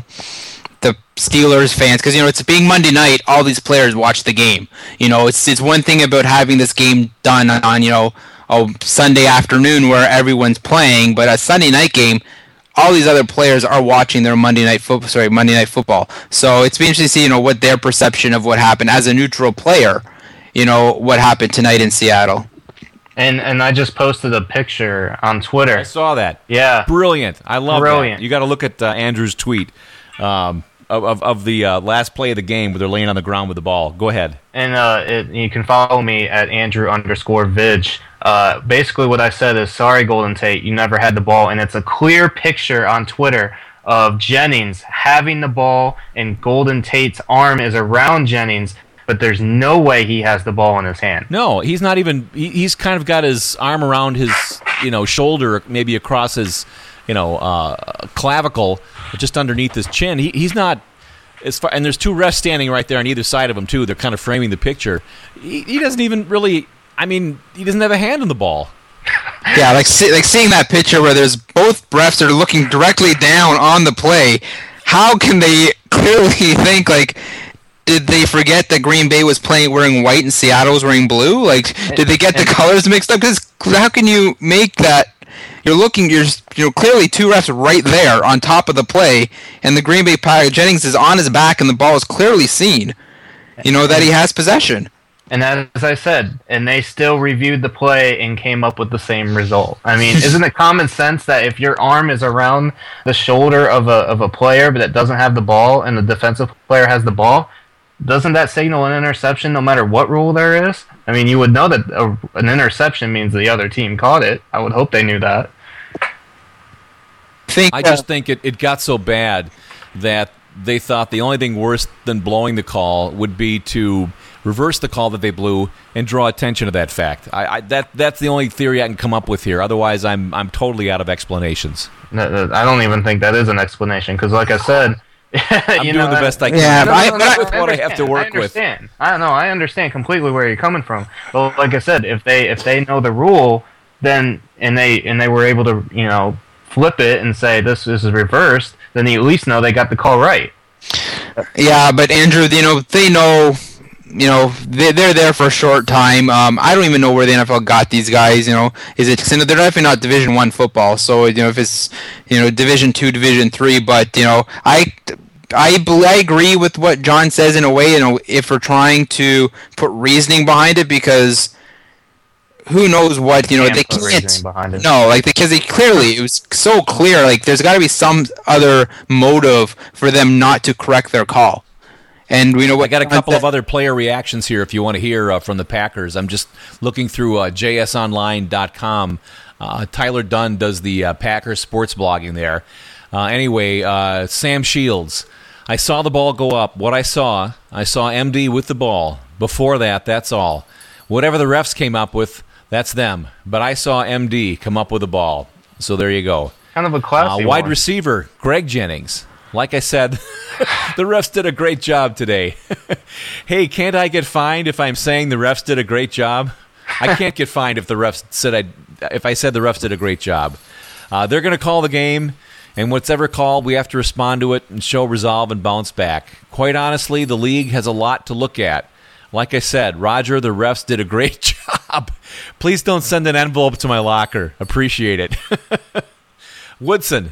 the Steelers fans? Because you know, it's being Monday night. All these players watch the game. You know, it's it's one thing about having this game done on, on you know a Sunday afternoon where everyone's playing, but a Sunday night game. All these other players are watching their Monday night football. Sorry, Monday night football. So it's be interesting to see, you know, what their perception of what happened as a neutral player. You know what happened tonight in Seattle. And and I just posted a picture on Twitter. I saw that. Yeah, Brilliant. I love Brilliant. that. You got to look at uh, Andrew's tweet um, of, of, of the uh, last play of the game where they're laying on the ground with the ball. Go ahead. And uh, it, you can follow me at Andrew underscore Vidge. Uh, basically, what I said is, sorry, Golden Tate, you never had the ball, and it's a clear picture on Twitter of Jennings having the ball, and Golden Tate's arm is around Jennings, but there's no way he has the ball in his hand. No, he's not even. He, he's kind of got his arm around his, you know, shoulder, maybe across his, you know, uh, clavicle, just underneath his chin. He, he's not. As far, and there's two refs standing right there on either side of him too. They're kind of framing the picture. He, he doesn't even really. I mean, he doesn't have a hand on the ball. Yeah, like see, like seeing that picture where there's both refs are looking directly down on the play. How can they clearly think like? Did they forget that Green Bay was playing wearing white and Seattle was wearing blue? Like, did they get the colors mixed up? Because how can you make that? You're looking, you're you know clearly two refs right there on top of the play, and the Green Bay Packers Jennings is on his back, and the ball is clearly seen. You know that he has possession. And as I said, and they still reviewed the play and came up with the same result. I mean, isn't it common sense that if your arm is around the shoulder of a of a player but that doesn't have the ball and the defensive player has the ball, doesn't that signal an interception no matter what rule there is? I mean, you would know that a, an interception means the other team caught it. I would hope they knew that. I uh, just think it, it got so bad that they thought the only thing worse than blowing the call would be to reverse the call that they blew and draw attention to that fact. I, I that that's the only theory I can come up with here. Otherwise, I'm I'm totally out of explanations. No, no, I don't even think that is an explanation because, like I said, I'm you doing know, the best I can No, no, with no, no, what I have to understand. work I with. understand. I don't know. I understand completely where you're coming from. But like I said, if they if they know the rule, then and they and they were able to you know flip it and say this, this is reversed, then they at least know they got the call right. Yeah, but Andrew, you know they know, you know they they're there for a short time. Um, I don't even know where the NFL got these guys. You know, is it 'cause they're definitely not Division One football? So you know if it's you know Division Two, Division Three, but you know I. I, I agree with what John says in a way, you know, if we're trying to put reasoning behind it, because who knows what, you know, Can't they put can't. behind it. No, like because they clearly it was so clear. Like there's got to be some other motive for them not to correct their call. And we know what I got a couple of other player reactions here if you want to hear uh, from the Packers. I'm just looking through uh, jsonline.com. Uh, Tyler Dunne does the uh, Packers sports blogging there. Uh, anyway, uh, Sam Shields. I saw the ball go up. What I saw, I saw MD with the ball. Before that, that's all. Whatever the refs came up with, that's them. But I saw MD come up with the ball. So there you go. Kind of a classy Uh, wide one. receiver, Greg Jennings. Like I said, the refs did a great job today. hey, can't I get fined if I'm saying the refs did a great job? I can't get fined if the refs said I if I said the refs did a great job. Uh, they're going to call the game, and whatever called, we have to respond to it and show resolve and bounce back. Quite honestly, the league has a lot to look at. Like I said, Roger, the refs did a great job. Please don't send an envelope to my locker. Appreciate it. Woodson,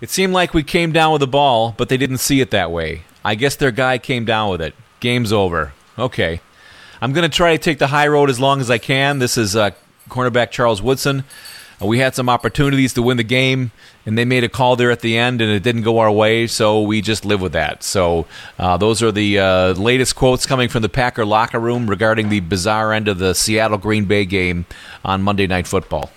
it seemed like we came down with the ball, but they didn't see it that way. I guess their guy came down with it. Game's over. Okay. I'm going to try to take the high road as long as I can. This is uh, cornerback Charles Woodson. We had some opportunities to win the game, and they made a call there at the end, and it didn't go our way, so we just live with that. So uh, those are the uh, latest quotes coming from the Packer locker room regarding the bizarre end of the Seattle Green Bay game on Monday Night Football.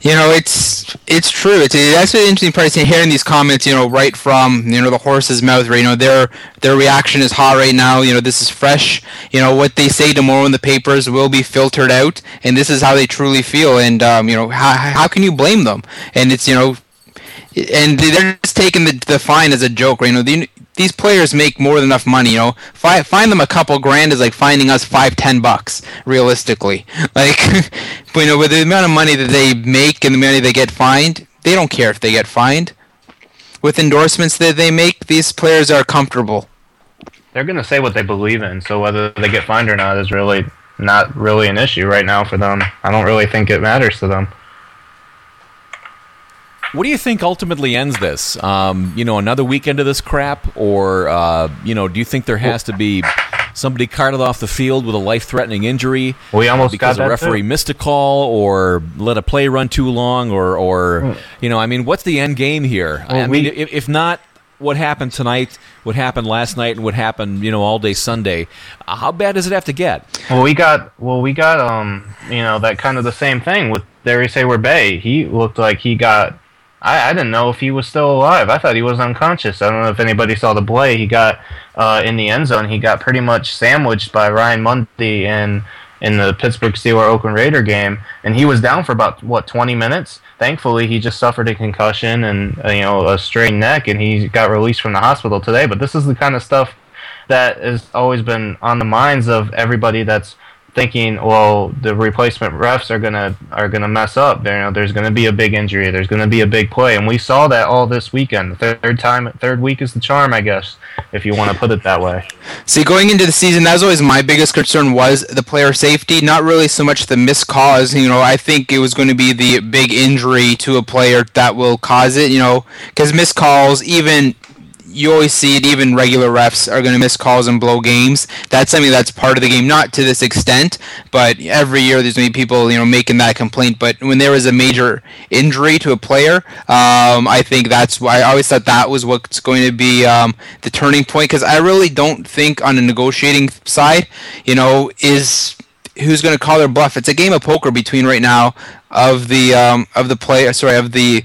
You know, it's it's true. It's that's an interesting part. to Hearing these comments, you know, right from you know the horse's mouth. Right, you know, their their reaction is hot right now. You know, this is fresh. You know, what they say tomorrow in the papers will be filtered out, and this is how they truly feel. And um, you know, how how can you blame them? And it's you know, and they're just taking the the fine as a joke. Right? You know, the, these players make more than enough money. You know, Fi find them a couple grand is like finding us five ten bucks realistically. Like, you know, with the amount of money that they make and the money they get fined, they don't care if they get fined. With endorsements that they make, these players are comfortable. They're going to say what they believe in, so whether they get fined or not is really not really an issue right now for them. I don't really think it matters to them. What do you think ultimately ends this? Um, you know, another weekend of this crap, or uh, you know, do you think there has to be somebody carted off the field with a life-threatening injury? We almost because got a referee too. missed a call, or let a play run too long, or or Hmm. you know, I mean, what's the end game here? I mean, we- if, if not. What happened tonight? What happened last night? And what happened, you know, all day Sunday? Uh, How bad does it have to get? Well, we got well, we got um, you know, that kind of the same thing with Darrius Heyward-Bey. He looked like he got. I, I didn't know if he was still alive. I thought he was unconscious. I don't know if anybody saw the play. He got uh, in the end zone. He got pretty much sandwiched by Ryan Mundy in in the Pittsburgh Steelers Oakland Raider game, and he was down for about what 20 minutes. Thankfully, he just suffered a concussion and uh, you know a strained neck, and he got released from the hospital today. But this is the kind of stuff that has always been on the minds of everybody that's thinking, well, the replacement refs are gonna are gonna mess up. You know, there's gonna be a big injury. There's gonna be a big play, and we saw that all this weekend. The third time, third week is the charm, I guess, if you want to put it that way. See, going into the season, that was always my biggest concern was the player safety, not really so much the missed cause. You know, I think it was going to be the big injury to a player that will cause it. You know, because missed calls, even you always see it. Even regular refs are going to miss calls and blow games. That's something that's part of the game, not to this extent, but every year there's going to be people you know making that complaint. But when there is a major injury to a player, um, I think that's why I always thought that was what's going to be um, the turning point. Because I really don't think on the negotiating side, you know, is who's going to call their bluff. It's a game of poker between right now of the um, of the play. Sorry, of the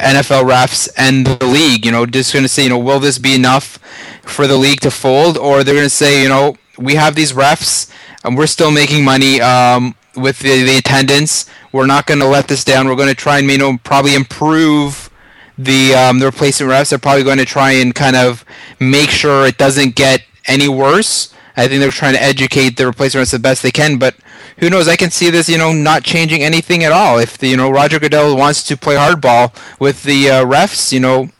NFL refs and the league. You know, just going to say, you know, will this be enough for the league to fold, or they're going to say, you know, we have these refs and we're still making money um, with the, the attendance. We're not going to let this down. We're going to try and, you know, probably improve the um, the replacement refs. They're probably going to try and kind of make sure it doesn't get any worse. I think they're trying to educate the replacement refs the best they can, but who knows? I can see this, you know, not changing anything at all. If the, you know Roger Goodell wants to play hardball with the uh, refs, you know,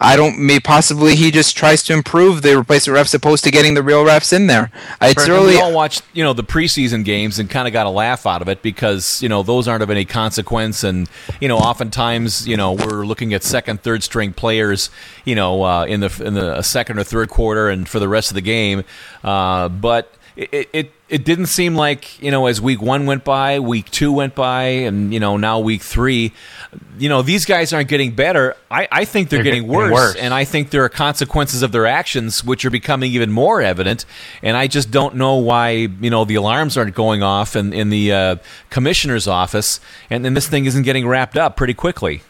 I don't. May possibly he just tries to improve the replacement refs opposed to getting the real refs in there. It's really we all watched, you know, the preseason games and kind of got a laugh out of it because you know those aren't of any consequence, and you know, oftentimes, you know, we're looking at second, third string players, you know, uh, in the in the second or third quarter and for the rest of the game, uh, but it, it it didn't seem like you know as week one went by, week two went by, and you know now week three, you know these guys aren't getting better. I, I think they're, They're getting getting worse, worse. and I think there are consequences of their actions which are becoming even more evident. And I just don't know why you know the alarms aren't going off in in the uh, commissioner's office, and then this thing isn't getting wrapped up pretty quickly.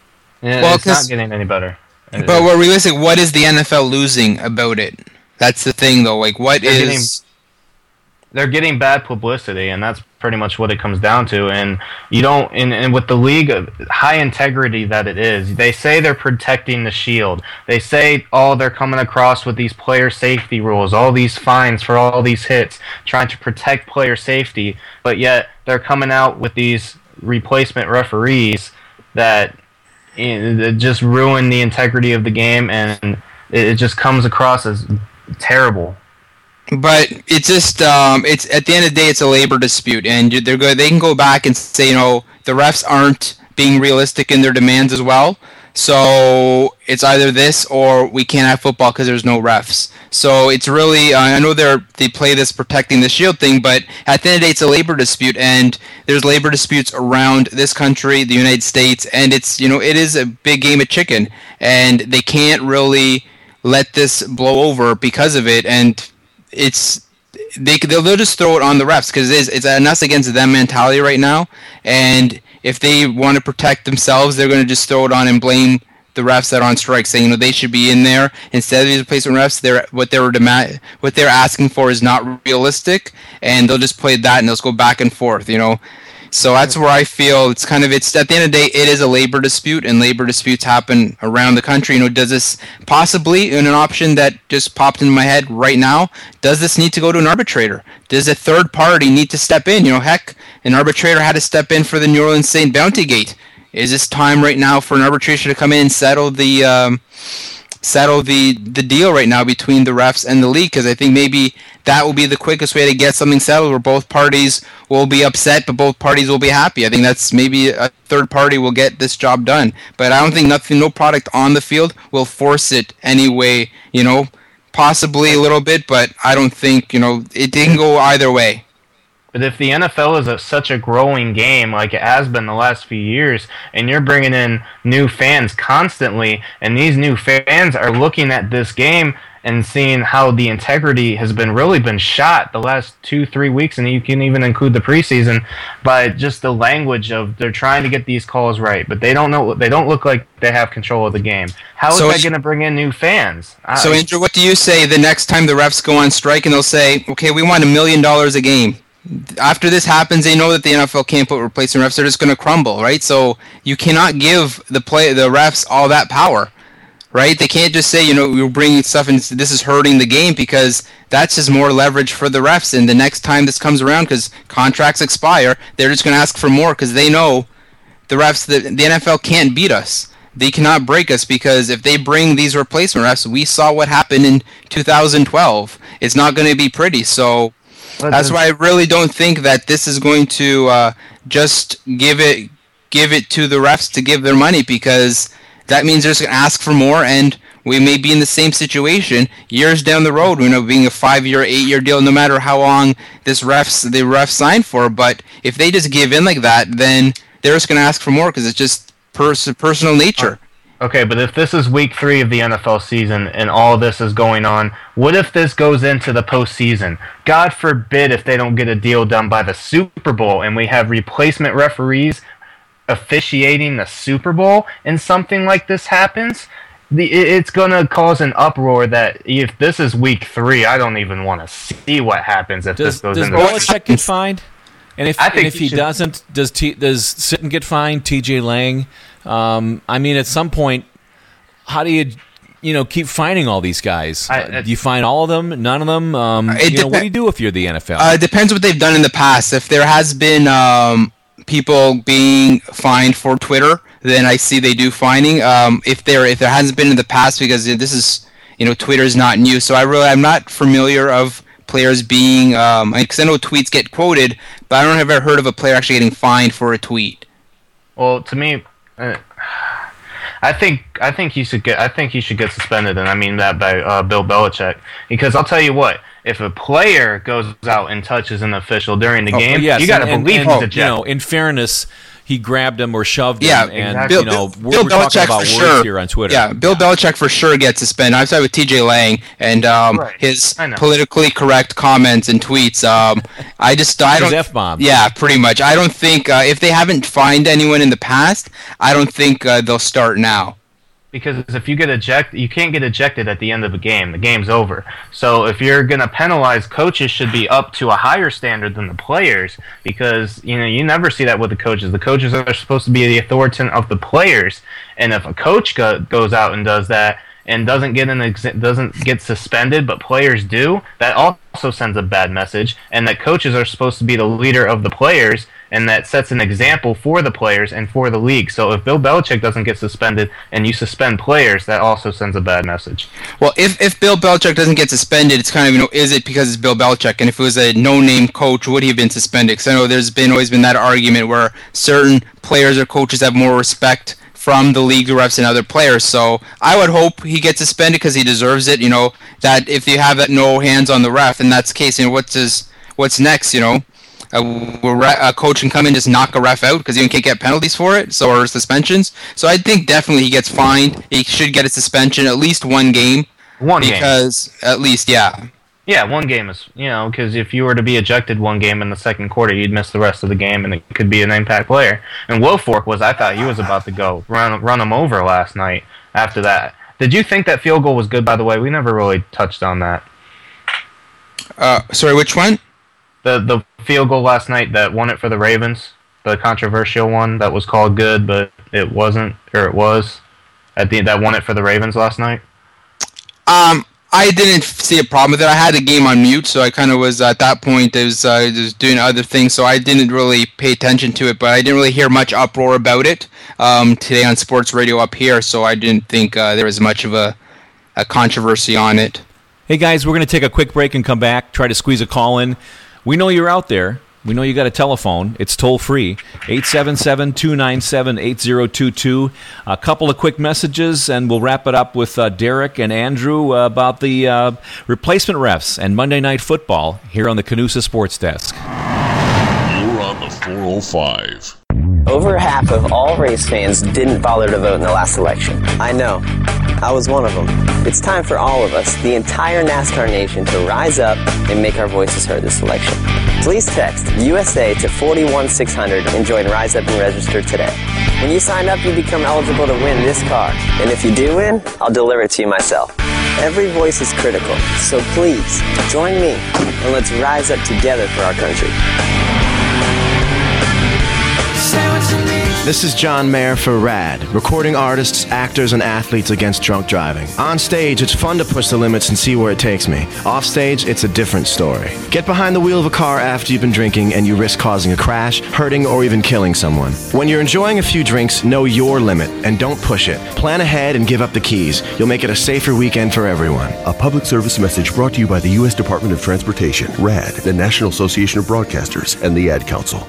Yeah, Well, it's not getting any better. But what realistic? What is the NFL losing about it? That's the thing, though. Like, what They're getting- is? They're getting bad publicity, and that's pretty much what it comes down to. And you don't, and, and with the league high integrity that it is, they say they're protecting the shield. They say, oh, they're coming across with these player safety rules, all these fines for all these hits, trying to protect player safety, but yet they're coming out with these replacement referees that eh, that just ruin the integrity of the game, and it just comes across as terrible. But it's just um, it's at the end of the day, it's a labor dispute, and they're good. They can go back and say, you know, the refs aren't being realistic in their demands as well. So it's either this or we can't have football because there's no refs. So it's really uh, I know they're they play this protecting the shield thing, but at the end of the day, it's a labor dispute, and there's labor disputes around this country, the United States, and it's you know it is a big game of chicken, and they can't really let this blow over because of it, and it's they they'll, just throw it on the refs because it is it's an us against them mentality right now, and if they want to protect themselves, they're going to just throw it on and blame the refs that are on strike, saying you know they should be in there instead of these replacement refs. They're what they were demand what they're asking for is not realistic, and they'll just play that and they'll just go back and forth, you know. So that's where I feel it's kind of it's at the end of the day it is a labor dispute and labor disputes happen around the country. You know, does this possibly in an option that just popped into my head right now? Does this need to go to an arbitrator? Does a third party need to step in? You know, heck, an arbitrator had to step in for the New Orleans Saint Bounty Gate. Is this time right now for an arbitration to come in and settle the um, settle the the deal right now between the refs and the league because I think maybe that will be the quickest way to get something settled where both parties will be upset but both parties will be happy. I think that's maybe a third party will get this job done. But I don't think nothing no product on the field will force it anyway, you know, possibly a little bit, but I don't think, you know, it didn't go either way. But if the NFL is a, such a growing game like it has been the last few years, and you're bringing in new fans constantly, and these new fans are looking at this game and seeing how the integrity has been really been shot the last two three weeks and you can even include the preseason by just the language of they're trying to get these calls right but they don't know they don't look like they have control of the game How is So that going to bring in new fans So I- Andrew, what do you say the next time the refs go on strike and they'll say, "Okay, we want a million dollars a game." After this happens, they know that the NFL can't put replacement refs; they're just going to crumble, right? So you cannot give the play the refs all that power, right? They can't just say, you know, we're bringing stuff and this is hurting the game because that's just more leverage for the refs. And the next time this comes around, because contracts expire, they're just going to ask for more because they know the refs the, the NFL can't beat us. They cannot break us because if they bring these replacement refs, we saw what happened in 2012. It's not going to be pretty. So that's why I really don't think that this is going to uh, just give it give it to the refs to give their money because that means they're just going to ask for more and we may be in the same situation years down the road, you know, being a five-year, eight-year deal, no matter how long this refs the refs signed for. But if they just give in like that, then they're just going to ask for more because it's just pers- personal nature. Uh, okay, but if this is week three of the NFL season and all this is going on, what if this goes into the postseason? God forbid if they don't get a deal done by the Super Bowl and we have replacement referees officiating the Super Bowl and something like this happens. The, it's going to cause an uproar that if this is week three, I don't even want to see what happens if Does, this goes does into Belichick get fined? And if, I and think if he he, should- doesn't, does T, does Sitton get fined? T.J. Lang. Um, I mean, at some point, how do you, you know, keep finding all these guys? Uh, do you find all of them? None of them? Um, It you know, what do you do if you're the NFL? Uh, it depends what they've done in the past. If there has been um, people being fined for Twitter, then I see they do fining. Um, if there if there hasn't been in the past, because this is you know Twitter is not new, so I really I'm not familiar of players being um because I know tweets get quoted, but I don't have ever heard of a player actually getting fined for a tweet. Well, to me, uh, I think I think he should get I think he should get suspended, and I mean that by uh, Bill Belichick. Because I'll tell you what, if a player goes out and touches an official during the Oh, game, yes, you got to believe and, he's a you know, in fairness, he grabbed him or shoved him. Yeah, and exactly. you know, Bill, we're, Bill we're talking Belichick about for words sure. here on Twitter. Yeah, Bill Belichick for sure gets suspended. I've said with T.J. Lang and um, his politically correct comments and tweets. Um, I just I don't. F-bombs. Yeah, pretty much. I don't think uh, if they haven't fined anyone in the past, I don't think uh, they'll start now. Because if you get ejected, you can't get ejected at the end of a game. The game's over. So if you're going to penalize, coaches should be up to a higher standard than the players because you know you never see that with the coaches. The coaches are supposed to be the authority of the players, and if a coach go, goes out and does that and doesn't get an ex- doesn't get suspended, but players do, that also sends a bad message. And that coaches are supposed to be the leader of the players, and that sets an example for the players and for the league. So if Bill Belichick doesn't get suspended and you suspend players, that also sends a bad message. Well, if, if Bill Belichick doesn't get suspended, it's kind of you know is it because it's Bill Belichick? And if it was a no-name coach, would he have been suspended? Because I know there's been always been that argument where certain players or coaches have more respect from the league refs than other players. So I would hope he gets suspended because he deserves it. You know that if you have that no hands on the ref, and that's case, you know what's his what's next? You know. A, a coach can come in and just knock a ref out because he can't get penalties for it, so or suspensions. So I think definitely he gets fined. He should get a suspension, at least one game. One game. because at least yeah. Yeah, one game is you know because if you were to be ejected one game in the second quarter, you'd miss the rest of the game, and it could be an impact player. And Wilfork was I thought he was about to go run run him over last night. After that, did you think that field goal was good? By the way, we never really touched on that. Uh, sorry, which one? The the field goal last night that won it for the Ravens, the controversial one that was called good, but it wasn't, or it was, at the that won it for the Ravens last night. Um, I didn't see a problem with it. I had the game on mute, so I kind of was at that point. I was uh, just doing other things, so I didn't really pay attention to it. But I didn't really hear much uproar about it um, today on sports radio up here, so I didn't think uh, there was much of a a controversy on it. Hey guys, we're going to take a quick break and come back. Try to squeeze a call in. We know you're out there. We know you got a telephone. It's toll free 877 297 8022. A couple of quick messages, and we'll wrap it up with uh, Derek and Andrew uh, about the uh, replacement refs and Monday Night Football here on the Canusa Sports Desk. You're on the 405. Over half of all race fans didn't bother to vote in the last election. I know. I was one of them. It's time for all of us, the entire NASCAR nation, to rise up and make our voices heard this election. Please text USA to 41600 and join Rise Up and register today. When you sign up, you become eligible to win this car. And if you do win, I'll deliver it to you myself. Every voice is critical, so please join me and let's rise up together for our country. This is John Mayer for RADD, recording artists, actors, and athletes against drunk driving. On stage, it's fun to push the limits and see where it takes me. Off stage, it's a different story. Get behind the wheel of a car after you've been drinking and you risk causing a crash, hurting, or even killing someone. When you're enjoying a few drinks, know your limit and don't push it. Plan ahead and give up the keys. You'll make it a safer weekend for everyone. A public service message brought to you by the U.S. Department of Transportation, RADD, the National Association of Broadcasters, and the Ad Council.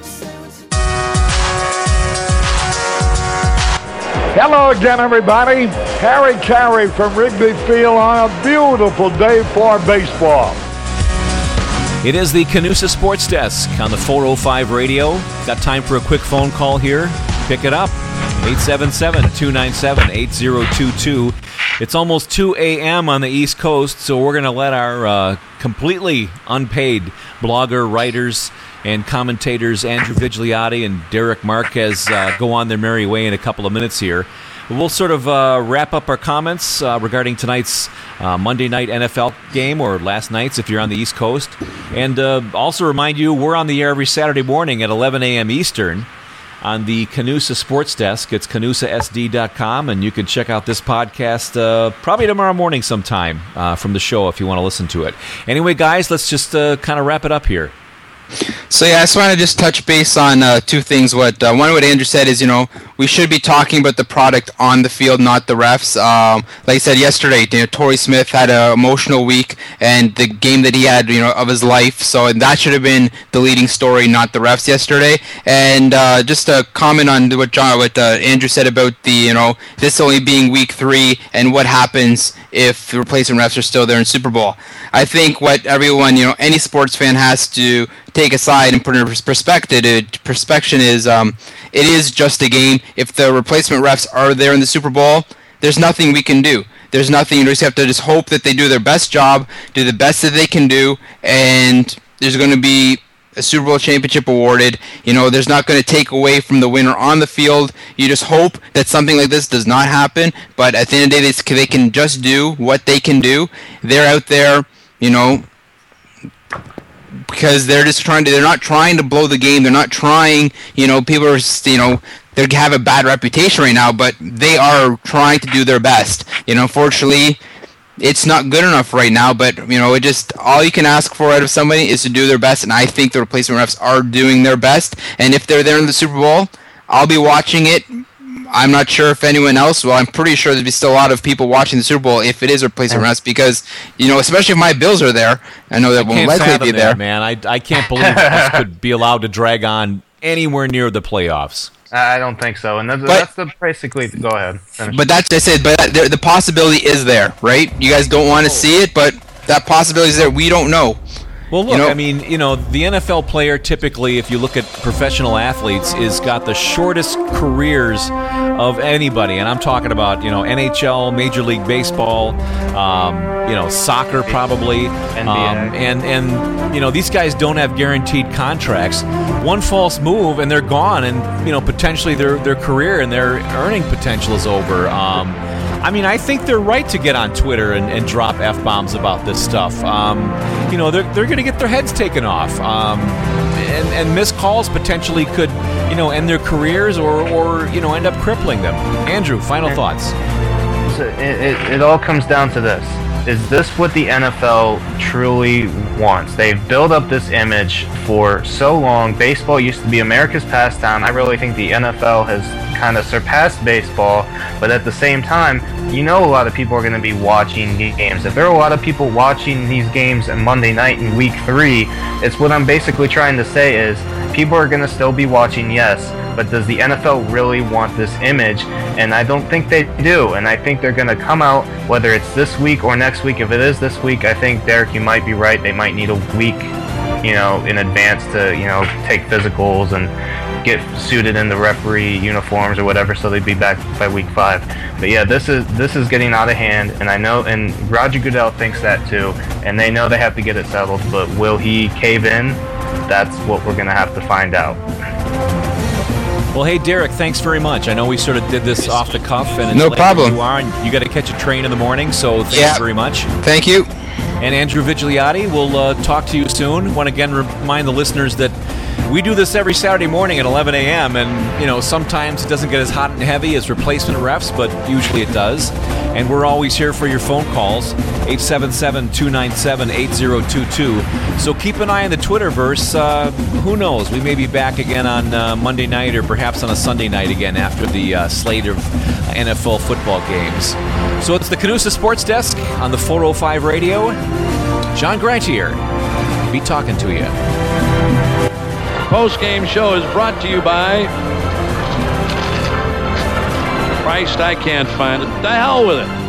Hello again, everybody. Harry Caray from Wrigley Field on a beautiful day for baseball. It is the Canusa Sports Desk on the 405 radio. Got time for a quick phone call here. Pick it up. 877 297 8022. It's almost 2 a.m. on the East Coast, so we're going to let our uh, completely unpaid blogger, writers, and commentators Andrew Vigliotti and Derek Marquez uh, go on their merry way in a couple of minutes here. We'll sort of uh, wrap up our comments uh, regarding tonight's uh, Monday night NFL game or last night's if you're on the East Coast. And uh, also remind you, we're on the air every Saturday morning at 11 a.m. Eastern on the Canusa Sports Desk. It's canusasd.com, and you can check out this podcast uh, probably tomorrow morning sometime uh, from the show if you want to listen to it. Anyway, guys, let's just uh, kind of wrap it up here. So yeah, I just want to just touch base on uh, two things. What uh, one, what Andrew said is, you know, we should be talking about the product on the field, not the refs. Um, like I said yesterday, you know, Torrey Smith had an emotional week, and the game that he had, you know, of his life. So that should have been the leading story, not the refs yesterday. And uh, just a comment on what John, what uh, Andrew said about the, you know, this only being week three, and what happens if the replacement refs are still there in Super Bowl. I think what everyone, you know, any sports fan has to take aside and put in perspective, perspective is um, it is just a game. If the replacement refs are there in the Super Bowl, there's nothing we can do. There's nothing. You just have to just hope that they do their best job, do the best that they can do, and there's going to be a Super Bowl championship awarded. You know, there's not going to take away from the winner on the field. You just hope that something like this does not happen. But at the end of the day, they, can just do what they can do. They're out there, you know, because they're just trying to. They're not trying to blow the game. They're not trying. You know, people are, you know. They have a bad reputation right now, but they are trying to do their best. You know, unfortunately, it's not good enough right now, but you know, it just all you can ask for out of somebody is to do their best, and I think the replacement refs are doing their best. And if they're there in the Super Bowl, I'll be watching it. I'm not sure if anyone else will. I'm pretty sure there'll be still a lot of people watching the Super Bowl if it is a replacement refs because you know, especially if my Bills are there, I know that I won't likely fathom be that, there. man. I, I can't believe this could be allowed to drag on anywhere near the playoffs. I don't think so, and that's, that's the basically. Go ahead. Finish. But that's I said, but that, the possibility is there, right? You guys don't want to oh. see it, but that possibility is there. We don't know. Well, look, You know- I mean, you know, the NFL player typically, if you look at professional athletes, is got the shortest careers of anybody, and I'm talking about you know NHL, Major League Baseball, um, you know, soccer probably, um, and and you know these guys don't have guaranteed contracts. One false move and they're gone, and you know potentially their their career and their earning potential is over. Um, I mean, I think they're right to get on Twitter and, and drop f bombs about this stuff. Um, you know, they're, they're going to get their heads taken off, um, and, and missed calls potentially could, you know, end their careers or, or you know end up crippling them. Andrew, final thoughts. So it, it, it all comes down to this. Is this what the NFL truly wants? They've built up this image for so long. Baseball used to be America's pastime. I really think the NFL has kind of surpassed baseball, but at the same time, you know a lot of people are going to be watching games. If there are a lot of people watching these games on Monday night in week three, it's what I'm basically trying to say is people are going to still be watching, yes, but does the NFL really want this image? And I don't think they do. And I think they're going to come out, whether it's this week or next week. If it is this week, I think, Derek, you might be right. They might need a week, you know, in advance to, you know, take physicals and get suited in the referee uniforms or whatever so they'd be back by week five but yeah this is this is getting out of hand and i know and roger goodell thinks that too and they know they have to get it settled but will he cave in that's what we're going to have to find out Well, hey, Derek, thanks very much. I know we sort of did this off the cuff, and it's No late problem. You are, and you got to catch a train in the morning, so thanks Yeah. very much. Thank you. And Andrew Vigigliotti, we'll uh, talk to you soon. Want to again remind the listeners that we do this every Saturday morning at 11 a.m. And you know sometimes it doesn't get as hot and heavy as replacement refs, but usually it does. And we're always here for your phone calls 877-297-8022. So keep an eye on the Twitterverse. Uh, who knows? We may be back again on uh, Monday night or perhaps on a Sunday night again after the uh, slate of NFL football games. So it's the Canusa Sports Desk on the 405 Radio. John Grant here. Be talking to you. Post game show is brought to you by. Christ, I can't find it. The hell with it.